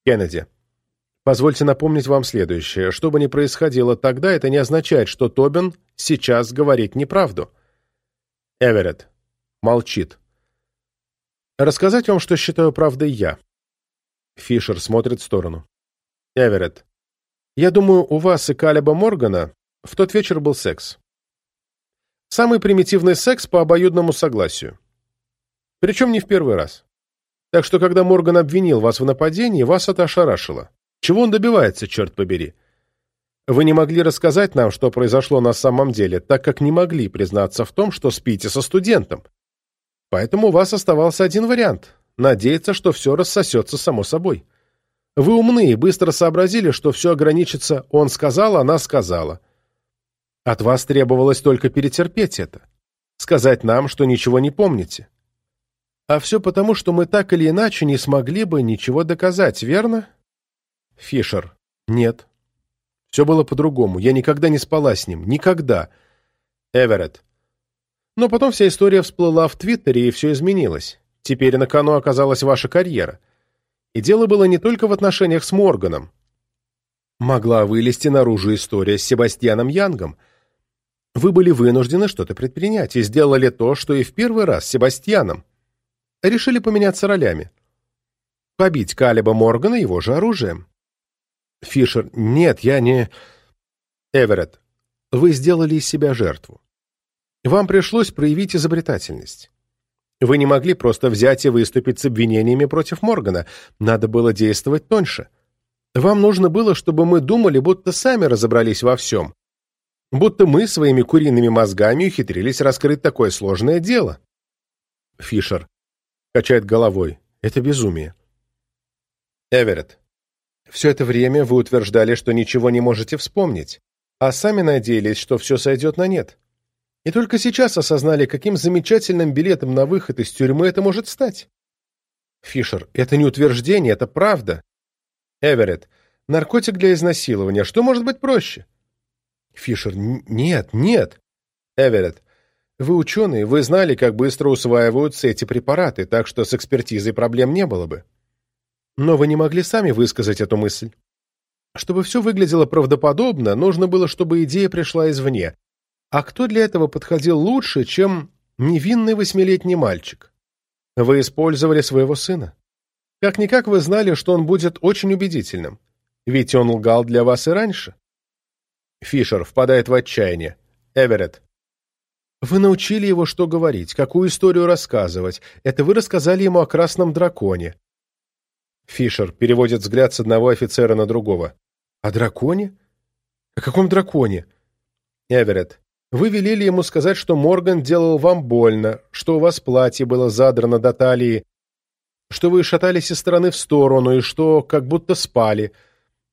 Кеннеди. Позвольте напомнить вам следующее. Что бы ни происходило тогда, это не означает, что Тобин сейчас говорит неправду. Эверетт. Молчит. Рассказать вам, что считаю правдой я. Фишер смотрит в сторону. Эверетт. Я думаю, у вас и Калеба Моргана в тот вечер был секс. Самый примитивный секс по обоюдному согласию. Причем не в первый раз. Так что, когда Морган обвинил вас в нападении, вас это ошарашило. Чего он добивается, черт побери? Вы не могли рассказать нам, что произошло на самом деле, так как не могли признаться в том, что спите со студентом. Поэтому у вас оставался один вариант – надеяться, что все рассосется само собой. Вы умны и быстро сообразили, что все ограничится «он сказал, она сказала». От вас требовалось только перетерпеть это. Сказать нам, что ничего не помните. А все потому, что мы так или иначе не смогли бы ничего доказать, верно? Фишер. Нет. Все было по-другому. Я никогда не спала с ним. Никогда. Эверетт. Но потом вся история всплыла в Твиттере, и все изменилось. Теперь на кону оказалась ваша карьера. И дело было не только в отношениях с Морганом. Могла вылезти наружу история с Себастьяном Янгом — вы были вынуждены что-то предпринять и сделали то, что и в первый раз с Себастьяном. Решили поменяться ролями. Побить Калиба Моргана его же оружием. Фишер, нет, я не... Эверетт, вы сделали из себя жертву. Вам пришлось проявить изобретательность. Вы не могли просто взять и выступить с обвинениями против Моргана. Надо было действовать тоньше. Вам нужно было, чтобы мы думали, будто сами разобрались во всем, будто мы своими куриными мозгами ухитрились раскрыть такое сложное дело. Фишер качает головой. Это безумие. Эверетт. Все это время вы утверждали, что ничего не можете вспомнить, а сами надеялись, что все сойдет на нет. И только сейчас осознали, каким замечательным билетом на выход из тюрьмы это может стать. Фишер. Это не утверждение, это правда. Эверетт. Наркотик для изнасилования. Что может быть проще? Фишер. Нет, нет. Эверетт. Вы ученые, вы знали, как быстро усваиваются эти препараты, так что с экспертизой проблем не было бы. Но вы не могли сами высказать эту мысль. Чтобы все выглядело правдоподобно, нужно было, чтобы идея пришла извне. А кто для этого подходил лучше, чем невинный восьмилетний мальчик? Вы использовали своего сына. Как-никак вы знали, что он будет очень убедительным. Ведь он лгал для вас и раньше. Фишер впадает в отчаяние. Эверетт. Вы научили его, что говорить, какую историю рассказывать. Это вы рассказали ему о красном драконе. Фишер переводит взгляд с одного офицера на другого. О драконе? О каком драконе? Эверетт. Вы велели ему сказать, что Морган делал вам больно, что у вас платье было задрано до талии, что вы шатались из стороны в сторону и что как будто спали —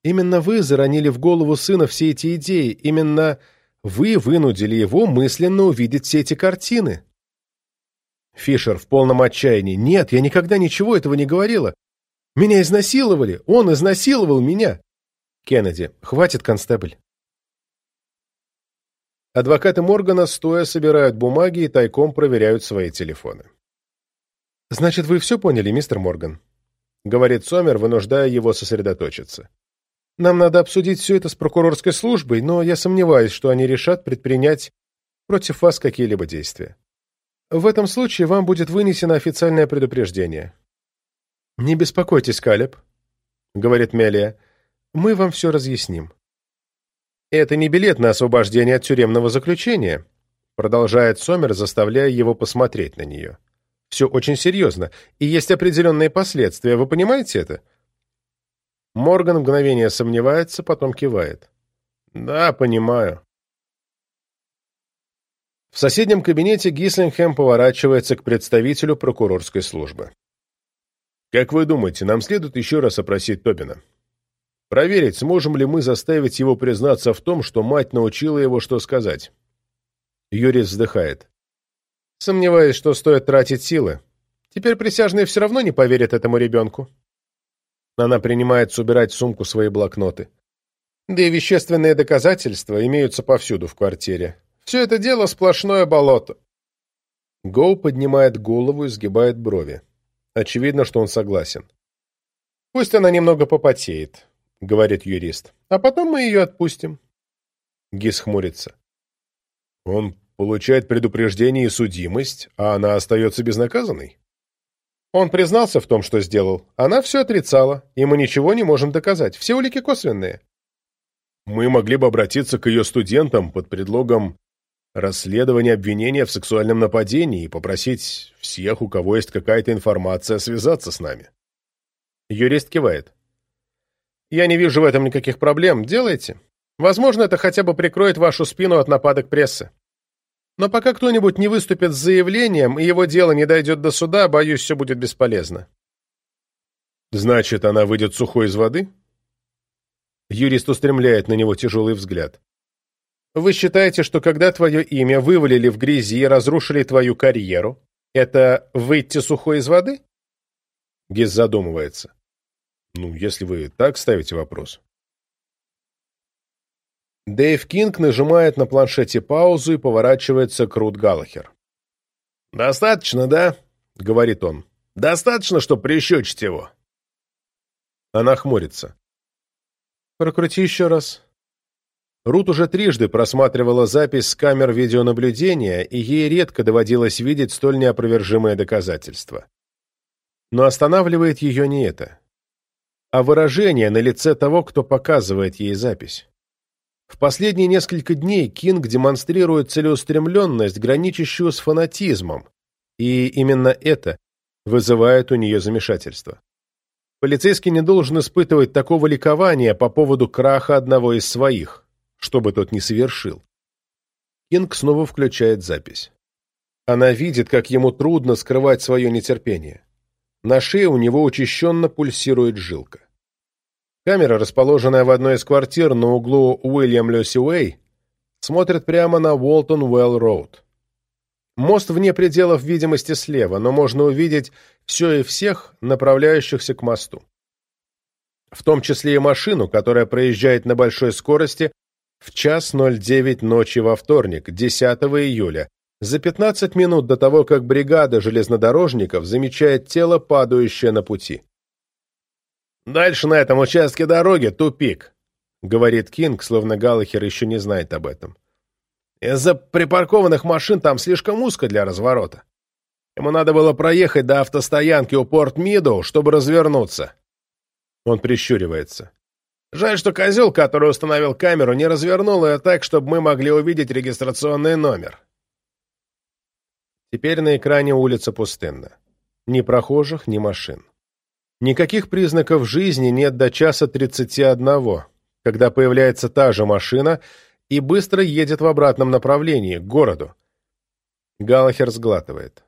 Именно вы заронили в голову сына все эти идеи, именно вы вынудили его мысленно увидеть все эти картины. Фишер в полном отчаянии. «Нет, я никогда ничего этого не говорила. Меня изнасиловали. Он изнасиловал меня». Кеннеди. «Хватит, констебль». Адвокаты Моргана стоя собирают бумаги и тайком проверяют свои телефоны. «Значит, вы все поняли, мистер Морган?» — говорит Сомер, вынуждая его сосредоточиться. Нам надо обсудить все это с прокурорской службой, но я сомневаюсь, что они решат предпринять против вас какие-либо действия. В этом случае вам будет вынесено официальное предупреждение. «Не беспокойтесь, Калеб», — говорит Мелия, — «мы вам все разъясним». «Это не билет на освобождение от тюремного заключения», — продолжает Сомер, заставляя его посмотреть на нее. «Все очень серьезно, и есть определенные последствия, вы понимаете это?» Морган мгновение сомневается, потом кивает. «Да, понимаю». В соседнем кабинете Гислингхэм поворачивается к представителю прокурорской службы. «Как вы думаете, нам следует еще раз опросить Тобина? Проверить, сможем ли мы заставить его признаться в том, что мать научила его, что сказать?» Юрий вздыхает. «Сомневаюсь, что стоит тратить силы. Теперь присяжные все равно не поверят этому ребенку». Она принимается убирать в сумку свои блокноты. Да и вещественные доказательства имеются повсюду в квартире. Все это дело сплошное болото. Гоу поднимает голову и сгибает брови. Очевидно, что он согласен. «Пусть она немного попотеет», — говорит юрист. «А потом мы ее отпустим». Гис хмурится. «Он получает предупреждение и судимость, а она остается безнаказанной?» Он признался в том, что сделал. Она все отрицала, и мы ничего не можем доказать. Все улики косвенные. Мы могли бы обратиться к ее студентам под предлогом расследования обвинения в сексуальном нападении и попросить всех, у кого есть какая-то информация, связаться с нами. Юрист кивает. Я не вижу в этом никаких проблем. Делайте. Возможно, это хотя бы прикроет вашу спину от нападок прессы. Но пока кто-нибудь не выступит с заявлением, и его дело не дойдет до суда, боюсь, все будет бесполезно. Значит, она выйдет сухой из воды? Юрист устремляет на него тяжелый взгляд. Вы считаете, что когда твое имя вывалили в грязи и разрушили твою карьеру, это выйти сухой из воды? Гиз задумывается. Ну, если вы так ставите вопрос. Дэйв Кинг нажимает на планшете паузу и поворачивается к Рут Галлахер. «Достаточно, да?» — говорит он. «Достаточно, чтобы прищучить его?» Она хмурится. «Прокрути еще раз». Рут уже трижды просматривала запись с камер видеонаблюдения, и ей редко доводилось видеть столь неопровержимое доказательство. Но останавливает ее не это, а выражение на лице того, кто показывает ей запись. В последние несколько дней Кинг демонстрирует целеустремленность, граничащую с фанатизмом, и именно это вызывает у нее замешательство. Полицейский не должен испытывать такого ликования по поводу краха одного из своих, что бы тот ни совершил. Кинг снова включает запись. Она видит, как ему трудно скрывать свое нетерпение. На шее у него учащенно пульсирует жилка. Камера, расположенная в одной из квартир на углу Уильям Люси Уэй, смотрит прямо на Уолтон Уэлл Роуд. Мост вне пределов видимости слева, но можно увидеть все и всех, направляющихся к мосту. В том числе и машину, которая проезжает на большой скорости в час 09 ночи во вторник, 10 июля, за 15 минут до того, как бригада железнодорожников замечает тело, падающее на пути. «Дальше на этом участке дороги тупик», — говорит Кинг, словно Галлахер еще не знает об этом. «Из-за припаркованных машин там слишком узко для разворота. Ему надо было проехать до автостоянки у порт Мидоу, чтобы развернуться». Он прищуривается. «Жаль, что козел, который установил камеру, не развернул ее так, чтобы мы могли увидеть регистрационный номер». Теперь на экране улица пустынна. Ни прохожих, ни машин. Никаких признаков жизни нет до часа 31, когда появляется та же машина и быстро едет в обратном направлении, к городу. Галлахер сглатывает.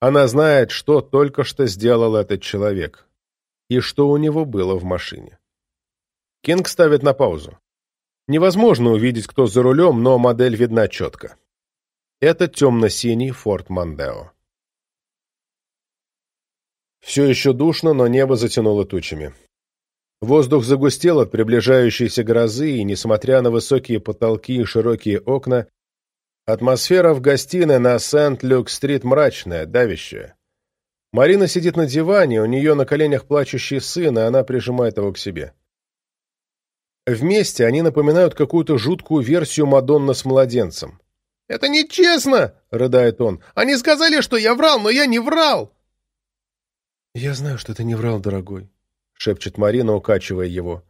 Она знает, что только что сделал этот человек и что у него было в машине. Кинг ставит на паузу. Невозможно увидеть, кто за рулем, но модель видна четко. Это темно-синий Форд Мандео. Все еще душно, но небо затянуло тучами. Воздух загустел от приближающейся грозы, и, несмотря на высокие потолки и широкие окна, атмосфера в гостиной на Сент-Люк-стрит мрачная, давящая. Марина сидит на диване, у нее на коленях плачущий сын, и она прижимает его к себе. Вместе они напоминают какую-то жуткую версию Мадонны с младенцем. «Это нечестно!» — рыдает он. «Они сказали, что я врал, но я не врал!» «Я знаю, что ты не врал, дорогой», — шепчет Марина, укачивая его.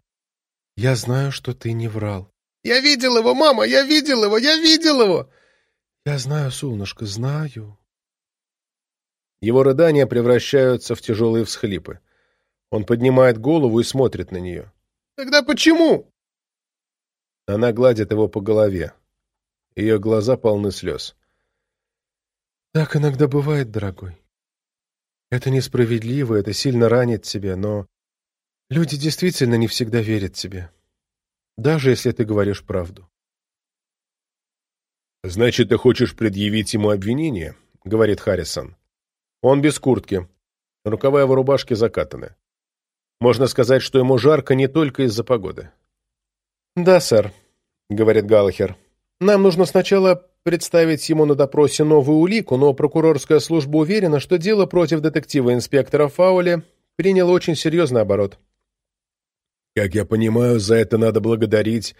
«Я знаю, что ты не врал». «Я видел его, мама! Я видел его! Я видел его!» «Я знаю, солнышко, знаю». Его рыдания превращаются в тяжелые всхлипы. Он поднимает голову и смотрит на нее. «Тогда почему?» Она гладит его по голове. Ее глаза полны слез. Так иногда бывает, дорогой. Это несправедливо, это сильно ранит тебя, но люди действительно не всегда верят тебе, даже если ты говоришь правду. «Значит, ты хочешь предъявить ему обвинение?» — говорит Харрисон. «Он без куртки. Рукава его рубашки закатаны. Можно сказать, что ему жарко не только из-за погоды». «Да, сэр», — говорит Галлахер. «Нам нужно сначала представить ему на допросе новую улику, но прокурорская служба уверена, что дело против детектива-инспектора Фаули приняло очень серьезный оборот». «Как я понимаю, за это надо благодарить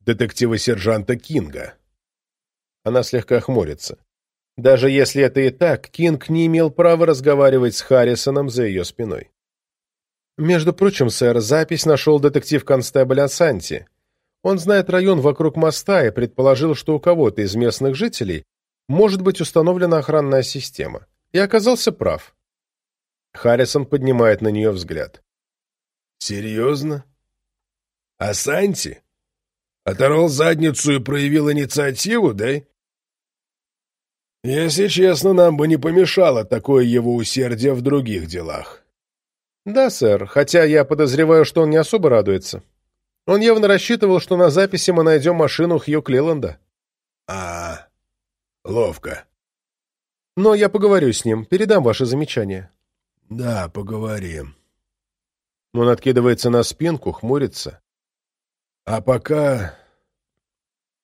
детектива-сержанта Кинга». Она слегка хмурится. Даже если это и так, Кинг не имел права разговаривать с Харрисоном за ее спиной. Между прочим, сэр, запись нашел детектив-констебль Асанти. Он знает район вокруг моста и предположил, что у кого-то из местных жителей может быть установлена охранная система. И оказался прав. Харрисон поднимает на нее взгляд. «Серьезно? Асанти? Оторвал задницу и проявил инициативу, да?» Если честно, нам бы не помешало такое его усердие в других делах. Да, сэр, хотя я подозреваю, что он не особо радуется. Он явно рассчитывал, что на записи мы найдем машину Хью Клеланда. А, ловко. Но я поговорю с ним, передам ваши замечания. Да, поговорим. Он откидывается на спинку, хмурится. А пока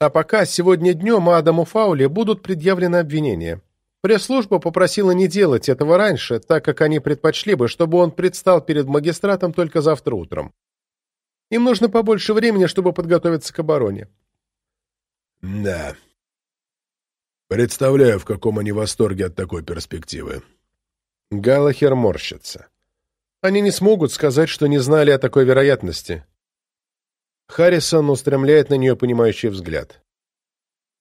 а пока сегодня днем Адаму Фауле будут предъявлены обвинения. Пресс-служба попросила не делать этого раньше, так как они предпочли бы, чтобы он предстал перед магистратом только завтра утром. Им нужно побольше времени, чтобы подготовиться к обороне. Да. Представляю, в каком они восторге от такой перспективы. Галахер морщится. Они не смогут сказать, что не знали о такой вероятности. Харрисон устремляет на нее понимающий взгляд.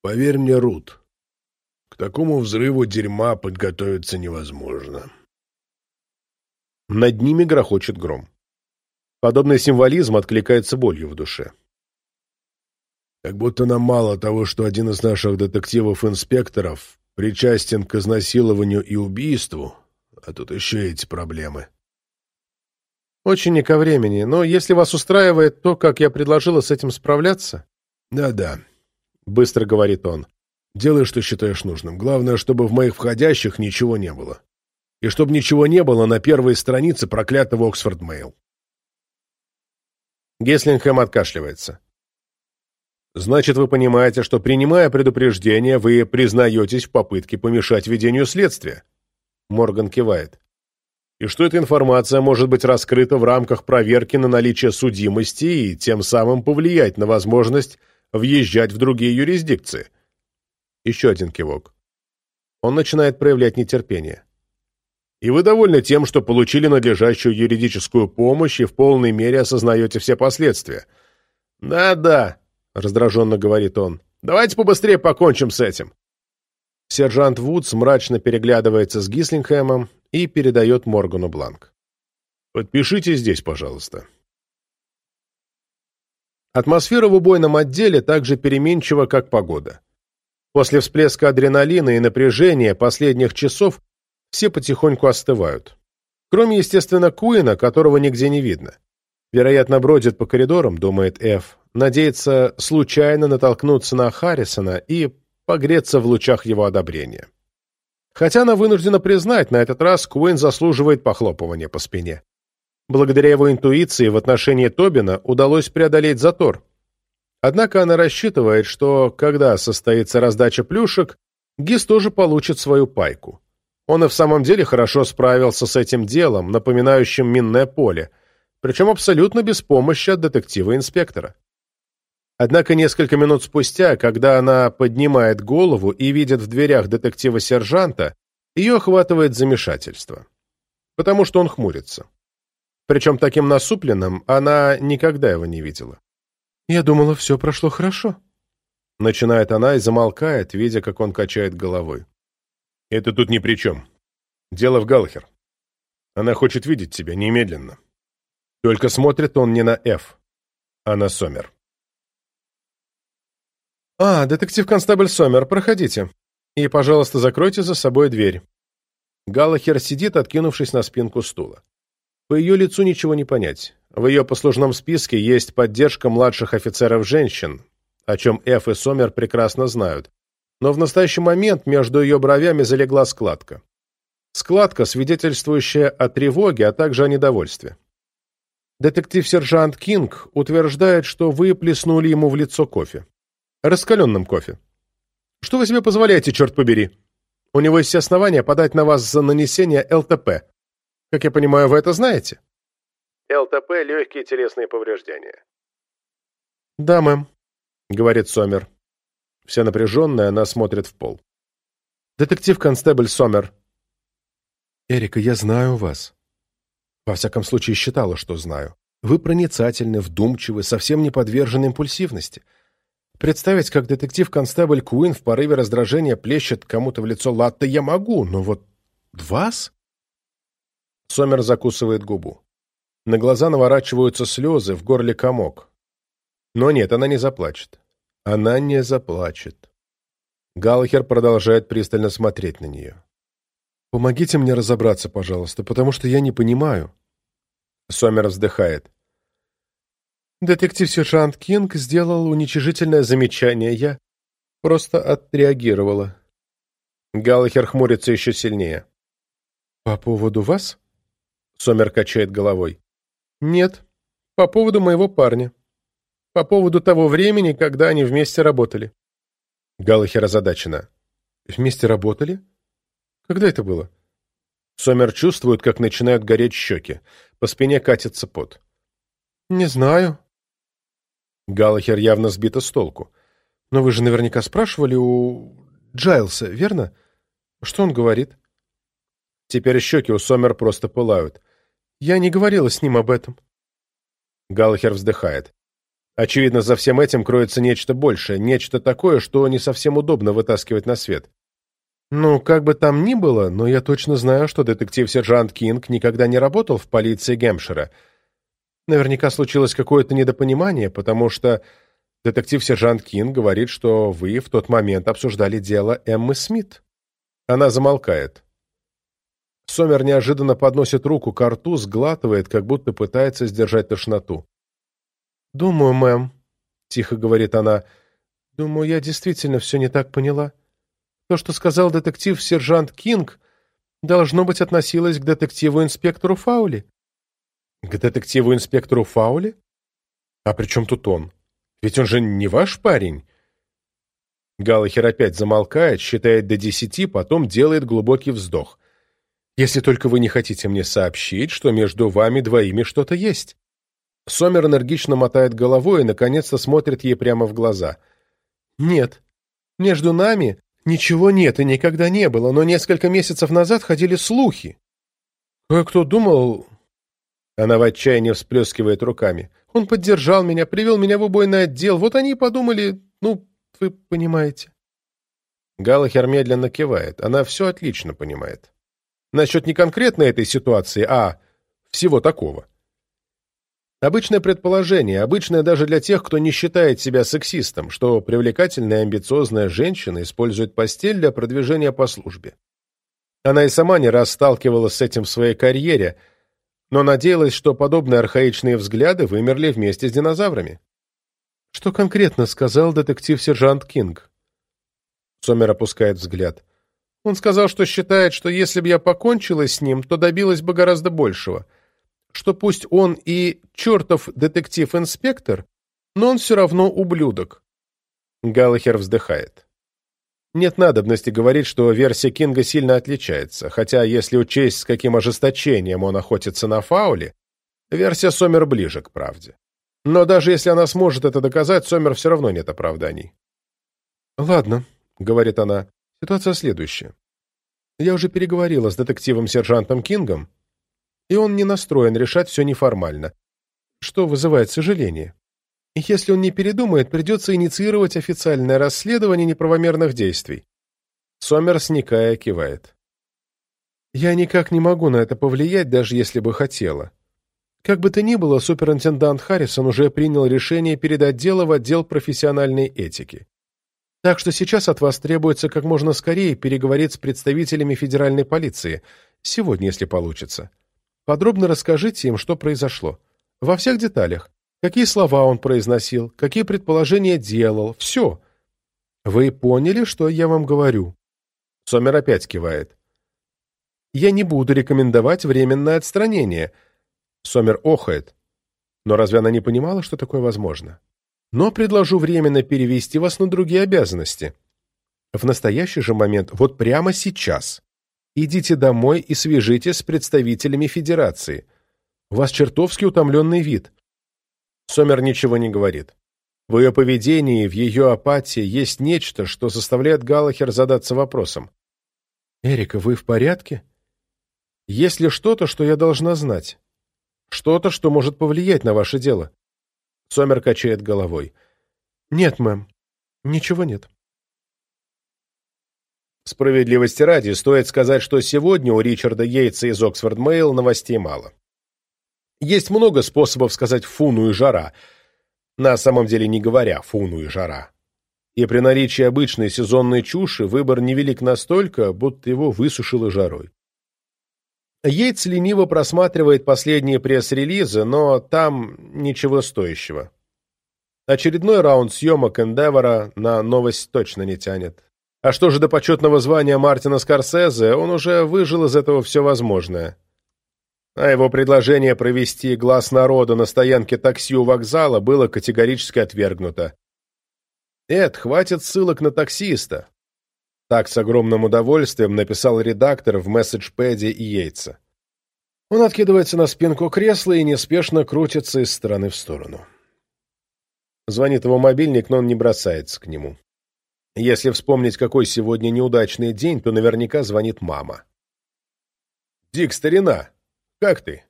«Поверь мне, Рут, к такому взрыву дерьма подготовиться невозможно». Над ними грохочет гром. Подобный символизм откликается болью в душе. Как будто нам мало того, что один из наших детективов-инспекторов причастен к изнасилованию и убийству, а тут еще эти проблемы. Очень не ко времени, но если вас устраивает то, как я предложила с этим справляться... Да-да, быстро говорит он. Делай, что считаешь нужным. Главное, чтобы в моих входящих ничего не было. И чтобы ничего не было на первой странице проклятого Оксфорд Мейл. Геслингхэм откашливается. «Значит, вы понимаете, что, принимая предупреждение, вы признаетесь в попытке помешать ведению следствия?» Морган кивает и что эта информация может быть раскрыта в рамках проверки на наличие судимости и тем самым повлиять на возможность въезжать в другие юрисдикции. Еще один кивок. Он начинает проявлять нетерпение. И вы довольны тем, что получили надлежащую юридическую помощь и в полной мере осознаете все последствия. «Да-да», — раздраженно говорит он, — «давайте побыстрее покончим с этим». Сержант Вудс мрачно переглядывается с Гислингхэмом и передает Моргану бланк. «Подпишите здесь, пожалуйста». Атмосфера в убойном отделе так же переменчива, как погода. После всплеска адреналина и напряжения последних часов все потихоньку остывают. Кроме, естественно, Куина, которого нигде не видно. Вероятно, бродит по коридорам, думает Эф, надеется случайно натолкнуться на Харрисона и погреться в лучах его одобрения. Хотя она вынуждена признать, на этот раз Куин заслуживает похлопывания по спине. Благодаря его интуиции в отношении Тобина удалось преодолеть затор. Однако она рассчитывает, что, когда состоится раздача плюшек, Гис тоже получит свою пайку. Он и в самом деле хорошо справился с этим делом, напоминающим минное поле, причем абсолютно без помощи от детектива-инспектора. Однако несколько минут спустя, когда она поднимает голову и видит в дверях детектива-сержанта, ее охватывает замешательство. Потому что он хмурится. Причем таким насупленным она никогда его не видела. «Я думала, все прошло хорошо», — начинает она и замолкает, видя, как он качает головой. «Это тут ни при чем. Дело в Галлахер. Она хочет видеть тебя немедленно. Только смотрит он не на Ф, а на Сомер». «А, детектив-констабль Сомер, проходите». И, пожалуйста, закройте за собой дверь. Галлахер сидит, откинувшись на спинку стула. По ее лицу ничего не понять. В ее послужном списке есть поддержка младших офицеров-женщин, о чем Эф и Сомер прекрасно знают. Но в настоящий момент между ее бровями залегла складка. Складка, свидетельствующая о тревоге, а также о недовольстве. Детектив-сержант Кинг утверждает, что вы плеснули ему в лицо кофе. Раскаленным кофе. Что вы себе позволяете, черт побери? У него есть все основания подать на вас за нанесение ЛТП. Как я понимаю, вы это знаете? ЛТП – легкие телесные повреждения. Да, мэм, говорит Сомер. Вся напряженная, она смотрит в пол. Детектив-констебль Сомер. Эрика, я знаю вас. Во всяком случае, считала, что знаю. Вы проницательны, вдумчивы, совсем не подвержены импульсивности. Представить, как детектив-констебль Куин в порыве раздражения плещет кому-то в лицо латте, я могу, но вот вас? Сомер закусывает губу. На глаза наворачиваются слезы, в горле комок. Но нет, она не заплачет. Она не заплачет. Галлахер продолжает пристально смотреть на нее. «Помогите мне разобраться, пожалуйста, потому что я не понимаю». Сомер вздыхает. Детектив-сержант Кинг сделал уничижительное замечание. Я просто отреагировала. Галлахер хмурится еще сильнее. «По поводу вас?» Сомер качает головой. «Нет, по поводу моего парня. По поводу того времени, когда они вместе работали». Галлахер озадачена. «Вместе работали? Когда это было?» Сомер чувствует, как начинают гореть щеки. По спине катится пот. «Не знаю», Галлахер явно сбита с толку. «Но вы же наверняка спрашивали у... Джайлса, верно? Что он говорит?» Теперь щеки у Сомер просто пылают. «Я не говорила с ним об этом». Галлахер вздыхает. Очевидно, за всем этим кроется нечто большее, нечто такое, что не совсем удобно вытаскивать на свет. Ну, как бы там ни было, но я точно знаю, что детектив-сержант Кинг никогда не работал в полиции Гемпшира — Наверняка случилось какое-то недопонимание, потому что детектив-сержант Кин говорит, что вы в тот момент обсуждали дело Эммы Смит. Она замолкает. Сомер неожиданно подносит руку к рту, сглатывает, как будто пытается сдержать тошноту. «Думаю, мэм», — тихо говорит она, — «думаю, я действительно все не так поняла. То, что сказал детектив-сержант Кинг, должно быть относилось к детективу-инспектору Фаули. К детективу-инспектору Фауле? А при чем тут он? Ведь он же не ваш парень. Галлахер опять замолкает, считает до десяти, потом делает глубокий вздох. Если только вы не хотите мне сообщить, что между вами двоими что-то есть. Сомер энергично мотает головой и, наконец-то, смотрит ей прямо в глаза. «Нет. Между нами ничего нет и никогда не было, но несколько месяцев назад ходили слухи. Кое-кто думал, она в отчаянии всплескивает руками. «Он поддержал меня, привел меня в убойный отдел. Вот они и подумали... Ну, вы понимаете». Галлахер медленно кивает. Она все отлично понимает. Насчет не конкретно этой ситуации, а всего такого. Обычное предположение, обычное даже для тех, кто не считает себя сексистом, что привлекательная и амбициозная женщина использует постель для продвижения по службе. Она и сама не раз сталкивалась с этим в своей карьере – но надеялась, что подобные архаичные взгляды вымерли вместе с динозаврами. «Что конкретно сказал детектив-сержант Кинг?» Сомер опускает взгляд. «Он сказал, что считает, что если бы я покончила с ним, то добилась бы гораздо большего. Что пусть он и чертов детектив-инспектор, но он все равно ублюдок». Галлахер вздыхает. Нет надобности говорить, что версия Кинга сильно отличается, хотя, если учесть, с каким ожесточением он охотится на фауле, версия Сомер ближе к правде. Но даже если она сможет это доказать, Сомер все равно нет оправданий. «Ладно», — говорит она, — «ситуация следующая. Я уже переговорила с детективом-сержантом Кингом, и он не настроен решать все неформально, что вызывает сожаление. Если он не передумает, придется инициировать официальное расследование неправомерных действий. Сомер, сникая, кивает. Я никак не могу на это повлиять, даже если бы хотела. Как бы то ни было, суперинтендант Харрисон уже принял решение передать дело в отдел профессиональной этики. Так что сейчас от вас требуется как можно скорее переговорить с представителями федеральной полиции. Сегодня, если получится. Подробно расскажите им, что произошло. Во всех деталях. Какие слова он произносил, какие предположения делал. Все. Вы поняли, что я вам говорю? Сомер опять кивает. Я не буду рекомендовать временное отстранение. Сомер охает. Но разве она не понимала, что такое возможно? но предложу временно перевести вас на другие обязанности. В настоящий же момент, вот прямо сейчас, идите домой и свяжитесь с представителями Федерации. У вас чертовски утомленный вид. Сомер ничего не говорит. В ее поведении, в ее апатии есть нечто, что заставляет Галлахер задаться вопросом. «Эрика, вы в порядке? Есть ли что-то, что я должна знать? Что-то, что может повлиять на ваше дело?» Сомер качает головой. «Нет, мэм, ничего нет». Справедливости ради, стоит сказать, что сегодня у Ричарда Йейтса из Оксфорд Мэйл новостей мало. Есть много способов сказать «фуну и жара», на самом деле не говоря «фуну и жара». И при наличии обычной сезонной чуши выбор невелик настолько, будто его высушило жарой. Йейтс лениво просматривает последние пресс-релизы, но там ничего стоящего. Очередной раунд съемок Эндевора на новость точно не тянет. А что же до почетного звания Мартина Скорсезе, он уже выжил из этого все возможное. А его предложение провести глаз народа на стоянке такси у вокзала было категорически отвергнуто. Эд, хватит ссылок на таксиста. Так с огромным удовольствием написал редактор в месседжпэде и. Он откидывается на спинку кресла и неспешно крутится из стороны в сторону. Звонит его мобильник, но он не бросается к нему. Если вспомнить, какой сегодня неудачный день, то наверняка звонит мама. «Дик, старина, как ты?»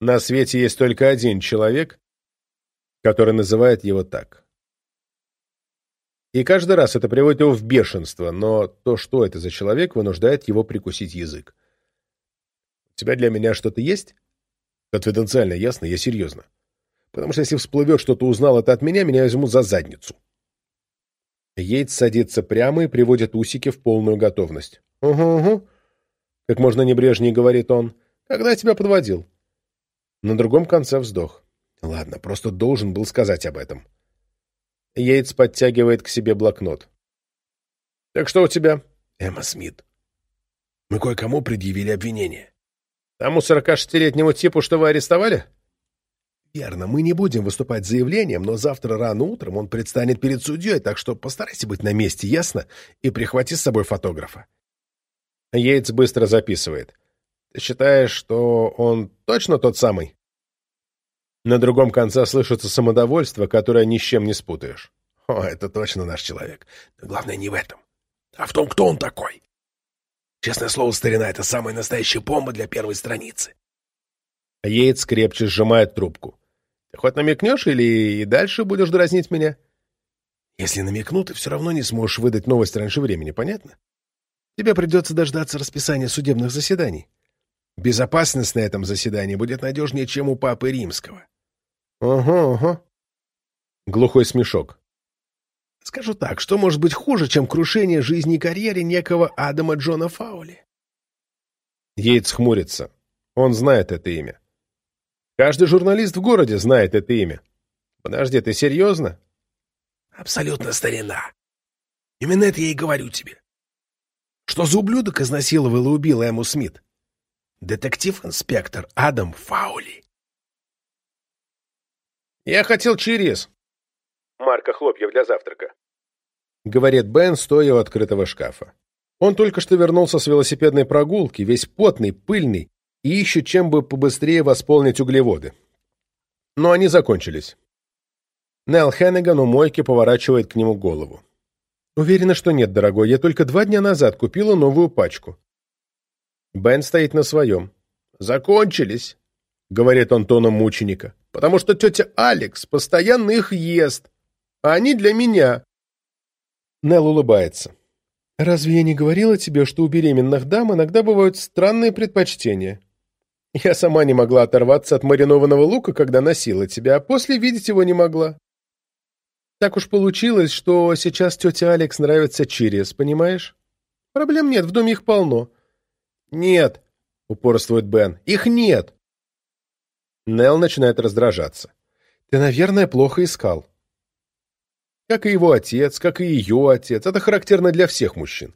На свете есть только один человек, который называет его так. И каждый раз это приводит его в бешенство, но то, что это за человек, вынуждает его прикусить язык. «У тебя для меня что-то есть?» «Конфиденциально, ясно? Я серьезно. Потому что если всплывет, что ты узнал это от меня, меня возьмут за задницу». Йейтс садится прямо и приводит усики в полную готовность. «Угу, угу», — как можно небрежнее говорит он. «Когда тебя подводил?» На другом конце вздох. «Ладно, просто должен был сказать об этом». Йейтс подтягивает к себе блокнот. «Так что у тебя?» «Эмма Смит. Мы кое-кому предъявили обвинение». «Тому сорокашестилетнему типу, что вы арестовали?» «Верно. Мы не будем выступать заявлением, но завтра рано утром он предстанет перед судьей, так что постарайся быть на месте, ясно? И прихвати с собой фотографа». Йейтс быстро записывает. «Ты считаешь, что он точно тот самый?» На другом конце слышится самодовольство, которое ни с чем не спутаешь. О, это точно наш человек. Но главное не в этом, а в том, кто он такой. Честное слово, старина, это самая настоящая бомба для первой страницы. Йейтс крепче сжимает трубку. Хоть намекнешь или и дальше будешь дразнить меня? Если намекну, ты все равно не сможешь выдать новость раньше времени, понятно? Тебе придется дождаться расписания судебных заседаний. Безопасность на этом заседании будет надежнее, чем у Папы Римского. Ага, ага. Глухой смешок. Скажу так, что может быть хуже, чем крушение жизни и карьеры некого Адама Джона Фаули? Йейтс хмурится. Он знает это имя. Каждый журналист в городе знает это имя. Подожди, ты серьезно? Абсолютно старина. Именно это я и говорю тебе. Что за ублюдок изнасиловал и убил Эму Смит? Детектив-инспектор Адам Фаули. «Я хотел через...» «Марка хлопьев для завтрака», — говорит Бен, стоя у открытого шкафа. Он только что вернулся с велосипедной прогулки, весь потный, пыльный, и ищет, чем бы побыстрее восполнить углеводы. Но они закончились. Нелл Хенниган у мойки поворачивает к нему голову. «Уверена, что нет, дорогой. Я только два дня назад купила новую пачку». Бен стоит на своем. «Закончились», — говорит он тоном мученика потому что тетя Алекс постоянно их ест, а они для меня». Нелл улыбается. «Разве я не говорила тебе, что у беременных дам иногда бывают странные предпочтения? Я сама не могла оторваться от маринованного лука, когда носила тебя, а после видеть его не могла». Так уж получилось, что сейчас тетя Алекс нравится через, понимаешь? Проблем нет, в доме их полно. Нет, упорствует Бен, их нет. Нелл начинает раздражаться. Ты, наверное, плохо искал. Как и его отец, как и ее отец. Это характерно для всех мужчин.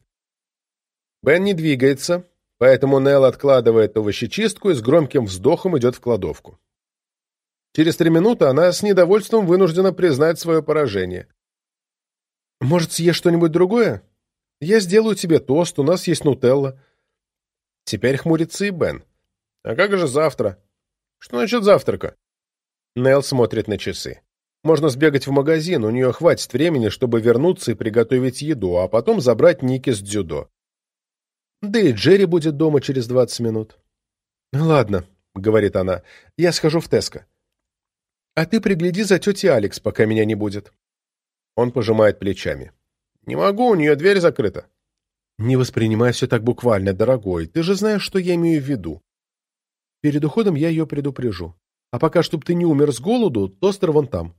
Бен не двигается, поэтому Нелл откладывает овощечистку и с громким вздохом идет в кладовку. Через три минуты она с недовольством вынуждена признать свое поражение. «Может, съешь что-нибудь другое? Я сделаю тебе тост, у нас есть нутелла». Теперь хмурится и Бен. «А как же завтра?» «Что насчет завтрака?» Нелл смотрит на часы. Можно сбегать в магазин, у нее хватит времени, чтобы вернуться и приготовить еду, а потом забрать Ники с дзюдо. Да и Джерри будет дома через двадцать минут. «Ладно», — говорит она, — «я схожу в Теско. А ты пригляди за тетей Алекс, пока меня не будет». Он пожимает плечами. «Не могу, у нее дверь закрыта». «Не воспринимай все так буквально, дорогой. Ты же знаешь, что я имею в виду. Перед уходом я ее предупрежу. А пока, чтоб ты не умер с голоду, тостер вон там».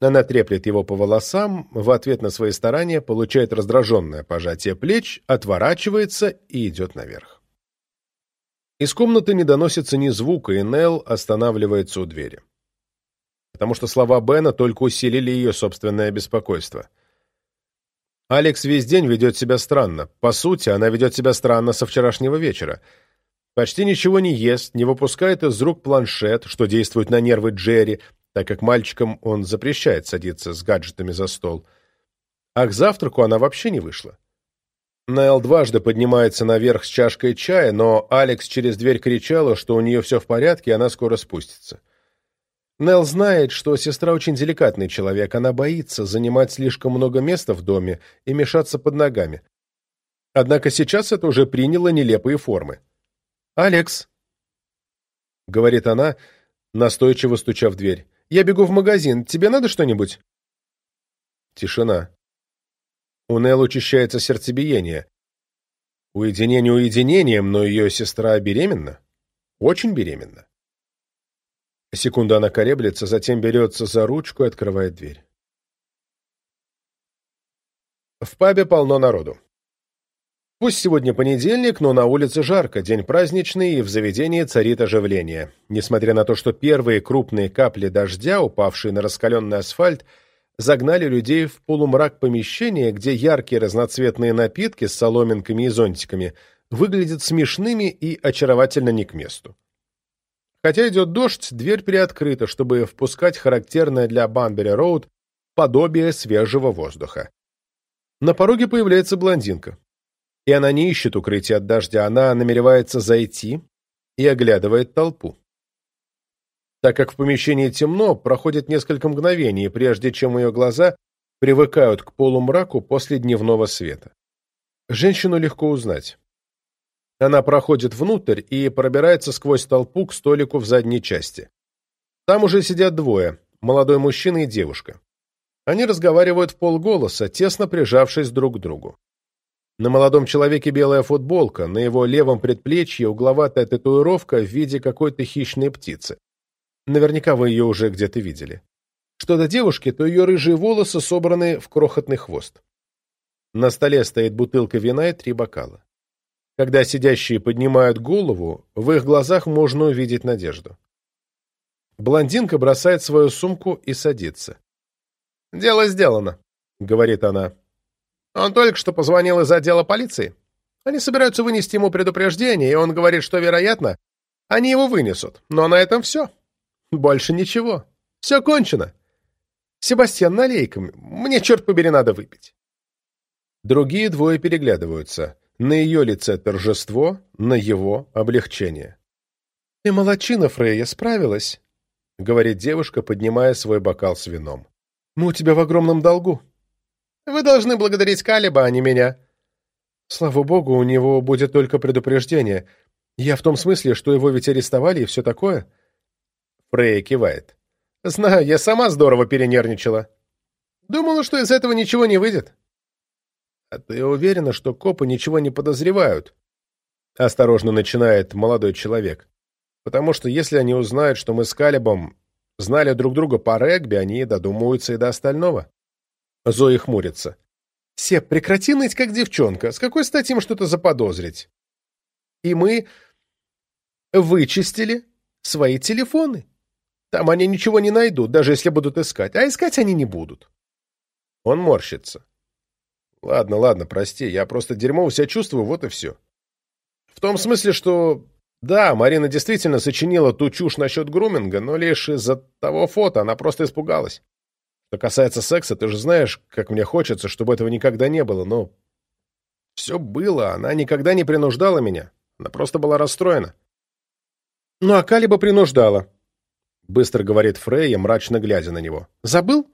Она треплет его по волосам, в ответ на свои старания получает раздраженное пожатие плеч, отворачивается и идет наверх. Из комнаты не доносится ни звука, и Нелл останавливается у двери потому что слова Бена только усилили ее собственное беспокойство. Алекс весь день ведет себя странно. По сути, она ведет себя странно со вчерашнего вечера. Почти ничего не ест, не выпускает из рук планшет, что действует на нервы Джерри, так как мальчикам он запрещает садиться с гаджетами за стол. А к завтраку она вообще не вышла. Найл дважды поднимается наверх с чашкой чая, но Алекс через дверь кричала, что у нее все в порядке, и она скоро спустится. Нелл знает, что сестра очень деликатный человек, она боится занимать слишком много места в доме и мешаться под ногами. Однако сейчас это уже приняло нелепые формы. «Алекс», — говорит она, настойчиво стуча в дверь, — «я бегу в магазин. Тебе надо что-нибудь?» Тишина. У Нелл учащается сердцебиение. Уединение уединением, но ее сестра беременна. Очень беременна. Секунду она колеблется, затем берется за ручку и открывает дверь. В пабе полно народу. Пусть сегодня понедельник, но на улице жарко, день праздничный, и в заведении царит оживление. Несмотря на то, что первые крупные капли дождя, упавшие на раскаленный асфальт, загнали людей в полумрак помещения, где яркие разноцветные напитки с соломинками и зонтиками выглядят смешными и очаровательно не к месту. Хотя идет дождь, дверь приоткрыта, чтобы впускать характерное для Банбери-Роуд подобие свежего воздуха. На пороге появляется блондинка. И она не ищет укрытия от дождя, она намеревается зайти и оглядывает толпу. Так как в помещении темно, проходит несколько мгновений, прежде чем ее глаза привыкают к полумраку после дневного света. Женщину легко узнать. Она проходит внутрь и пробирается сквозь толпу к столику в задней части. Там уже сидят двое, молодой мужчина и девушка. Они разговаривают в полголоса, тесно прижавшись друг к другу. На молодом человеке белая футболка, на его левом предплечье угловатая татуировка в виде какой-то хищной птицы. Наверняка вы ее уже где-то видели. Что до девушки, то ее рыжие волосы собраны в крохотный хвост. На столе стоит бутылка вина и три бокала. Когда сидящие поднимают голову, в их глазах можно увидеть надежду. Блондинка бросает свою сумку и садится. «Дело сделано», — говорит она. «Он только что позвонил из отдела полиции. Они собираются вынести ему предупреждение, и он говорит, что, вероятно, они его вынесут. Но на этом все. Больше ничего. Все кончено. Себастьян, налей-ка. Мне, черт побери, надо выпить». Другие двое переглядываются. На ее лице торжество, на его облегчение. «Ты молодчина, Фрейя, справилась», — говорит девушка, поднимая свой бокал с вином. «Мы у тебя в огромном долгу». «Вы должны благодарить Калиба, а не меня». «Слава богу, у него будет только предупреждение. Я в том смысле, что его ведь арестовали и все такое». Фрейя кивает. «Знаю, я сама здорово перенервничала. Думала, что из этого ничего не выйдет». «А ты уверена, что копы ничего не подозревают?» Осторожно начинает молодой человек. «Потому что если они узнают, что мы с Калибом Знали друг друга по регби, они додумываются и до остального. Зои хмурится. Сеп, прекрати ныть, как девчонка. С какой стати им что-то заподозрить? И мы вычистили свои телефоны. Там они ничего не найдут, даже если будут искать. А искать они не будут. Он морщится. Ладно, ладно, прости, я просто дерьмово себя чувствую, вот и все. В том смысле, что... Да, Марина действительно сочинила ту чушь насчет груминга, но лишь из-за того фото она просто испугалась. Что касается секса, ты же знаешь, как мне хочется, чтобы этого никогда не было, но... Все было, она никогда не принуждала меня. Она просто была расстроена. «Ну, а Калиба принуждала», — быстро говорит Фрейя, мрачно глядя на него. «Забыл?»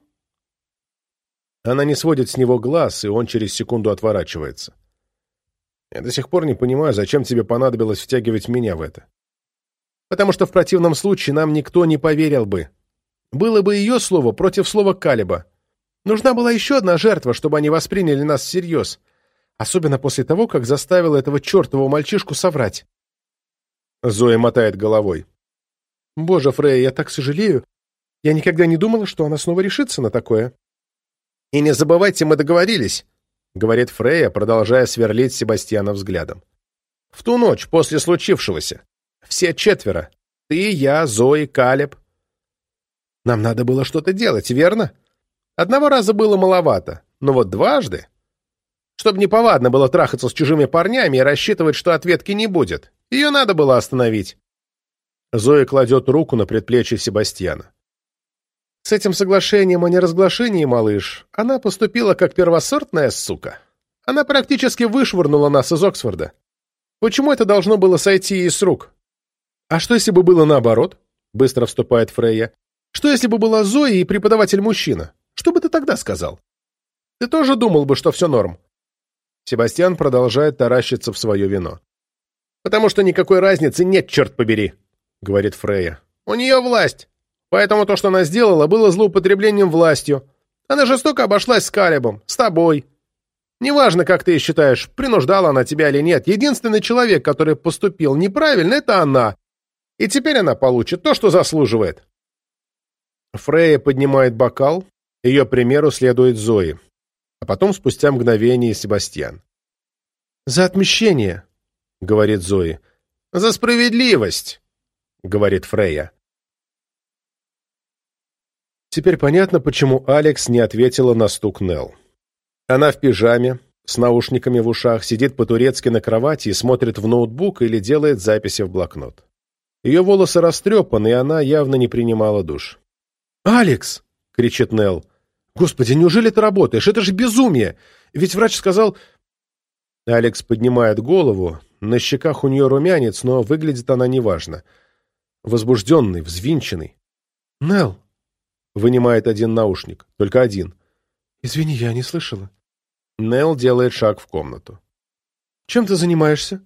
Она не сводит с него глаз, и он через секунду отворачивается. Я до сих пор не понимаю, зачем тебе понадобилось втягивать меня в это. Потому что в противном случае нам никто не поверил бы, было бы ее слово против слова Калиба. Нужна была еще одна жертва, чтобы они восприняли нас всерьез. Особенно после того, как заставил этого чертового мальчишку соврать. Зоя мотает головой. «Боже, Фрей, я так сожалею. Я никогда не думала, что она снова решится на такое». «И не забывайте, мы договорились», — говорит Фрея, продолжая сверлить Себастьяна взглядом. «В ту ночь, после случившегося, все четверо, ты, я, Зои, Калеб, нам надо было что-то делать, верно? Одного раза было маловато, но вот дважды... Чтобы неповадно было трахаться с чужими парнями и рассчитывать, что ответки не будет. Ее надо было остановить. Зоя кладет руку на предплечье Себастьяна. С этим соглашением о неразглашении, малыш, она поступила как первосортная сука. Она практически вышвырнула нас из Оксфорда. Почему это должно было сойти ей с рук? А что, если бы было наоборот? Быстро вступает Фрейя. Что, если бы была Зоя и преподаватель мужчина? Что бы ты тогда сказал? Ты тоже думал бы, что все норм. Себастьян продолжает таращиться в свое вино. «Потому что никакой разницы нет, черт побери», — говорит Фрея. «У нее власть, поэтому то, что она сделала, было злоупотреблением властью. Она жестоко обошлась с Калебом, с тобой. Неважно, как ты считаешь, принуждала она тебя или нет, единственный человек, который поступил неправильно, это она. И теперь она получит то, что заслуживает». Фрея поднимает бокал, ее примеру следует Зои, а потом спустя мгновение Себастьян. «За отмещение», — говорит Зои. «За справедливость», — говорит Фрея. Теперь понятно, почему Алекс не ответила на стук Нелл. Она в пижаме, с наушниками в ушах, сидит по-турецки на кровати и смотрит в ноутбук или делает записи в блокнот. Ее волосы растрепаны, и она явно не принимала душ. «Алекс!» — кричит Нелл. «Господи, неужели ты работаешь? Это же безумие! Ведь врач сказал...» Алекс поднимает голову. На щеках у нее румянец, но выглядит она неважно. Возбужденный, взвинченный. «Нелл!» — вынимает один наушник. Только один. «Извини, я не слышала». Нелл делает шаг в комнату. «Чем ты занимаешься?»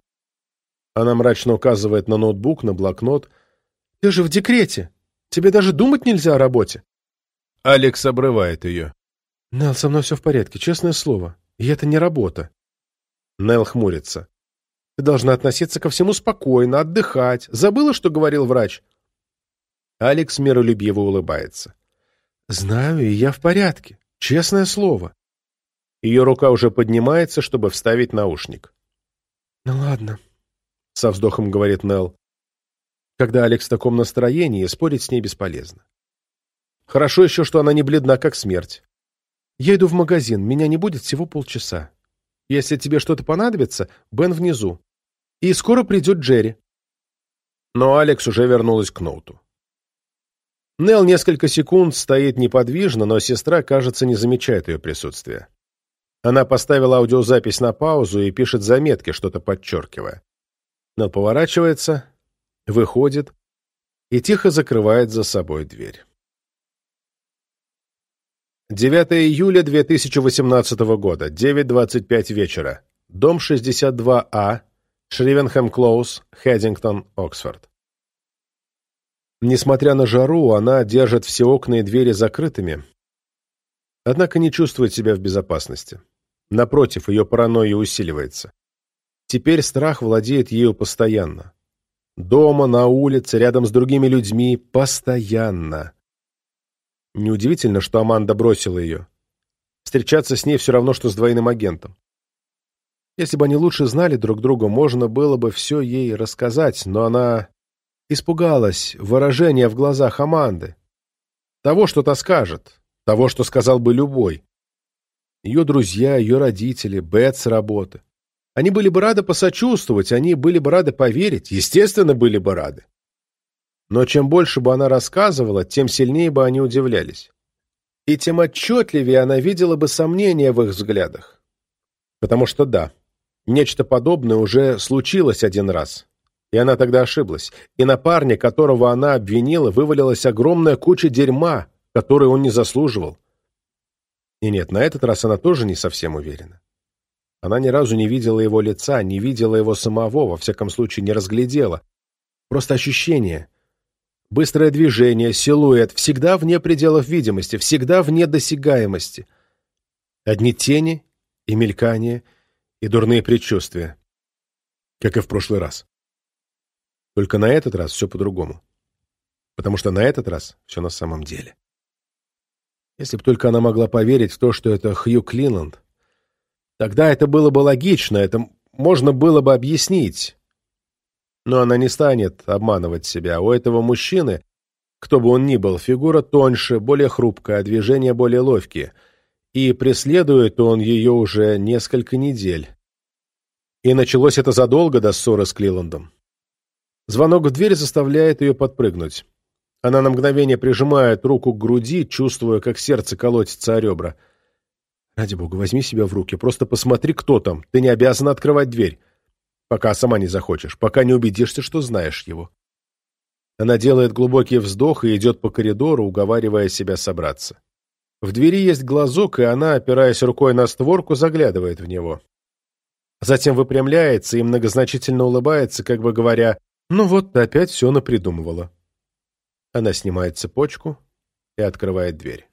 Она мрачно указывает на ноутбук, на блокнот. «Ты же в декрете!» Тебе даже думать нельзя о работе. Алекс обрывает ее. Нел, со мной все в порядке, честное слово. И это не работа. Нел хмурится. Ты должна относиться ко всему спокойно, отдыхать. Забыла, что говорил врач? Алекс миролюбиво улыбается. Знаю, и я в порядке. Честное слово. Ее рука уже поднимается, чтобы вставить наушник. Ну ладно, со вздохом говорит Нел. Когда Алекс в таком настроении, спорить с ней бесполезно. Хорошо еще, что она не бледна, как смерть. Я иду в магазин, меня не будет всего полчаса. Если тебе что-то понадобится, Бен внизу. И скоро придет Джерри. Но Алекс уже вернулась к ноуту. Нел несколько секунд стоит неподвижно, но сестра, кажется, не замечает ее присутствия. Она поставила аудиозапись на паузу и пишет заметки, что-то подчеркивая. Нел поворачивается, выходит и тихо закрывает за собой дверь. 9 июля 2018 года, 9.25 вечера. Дом 62А, Шривенхэм Клоус, Хэддингтон, Оксфорд. Несмотря на жару, она держит все окна и двери закрытыми, однако не чувствует себя в безопасности. Напротив, ее паранойя усиливается. Теперь страх владеет ею постоянно. Дома, на улице, рядом с другими людьми, постоянно. Неудивительно, что Аманда бросила ее. Встречаться с ней все равно, что с двойным агентом. Если бы они лучше знали друг друга, можно было бы все ей рассказать, но она испугалась выражения в глазах Аманды. Того, что та скажет, того, что сказал бы любой. Ее друзья, ее родители, Бет с работы. Они были бы рады посочувствовать, они были бы рады поверить, естественно, были бы рады. Но чем больше бы она рассказывала, тем сильнее бы они удивлялись. И тем отчетливее она видела бы сомнения в их взглядах. Потому что да, нечто подобное уже случилось один раз. И она тогда ошиблась. И на парня, которого она обвинила, вывалилась огромная куча дерьма, которую он не заслуживал. И нет, на этот раз она тоже не совсем уверена. Она ни разу не видела его лица, не видела его самого, во всяком случае не разглядела. Просто ощущение. Быстрое движение, силуэт, всегда вне пределов видимости, всегда вне досягаемости. Одни тени и мелькания, и дурные предчувствия. Как и в прошлый раз. Только на этот раз все по-другому. Потому что на этот раз все на самом деле. Если бы только она могла поверить в то, что это Хью Клинланд, Тогда это было бы логично, это можно было бы объяснить. Но она не станет обманывать себя. У этого мужчины, кто бы он ни был, фигура тоньше, более хрупкая, движения более ловкие. И преследует он ее уже несколько недель. И началось это задолго до ссоры с Клиландом. Звонок в дверь заставляет ее подпрыгнуть. Она на мгновение прижимает руку к груди, чувствуя, как сердце колотится о ребра. Ради бога, возьми себя в руки, просто посмотри, кто там. Ты не обязана открывать дверь, пока сама не захочешь, пока не убедишься, что знаешь его. Она делает глубокий вздох и идет по коридору, уговаривая себя собраться. В двери есть глазок, и она, опираясь рукой на створку, заглядывает в него. Затем выпрямляется и многозначительно улыбается, как бы говоря, «Ну вот, опять все напридумывала». Она снимает цепочку и открывает дверь.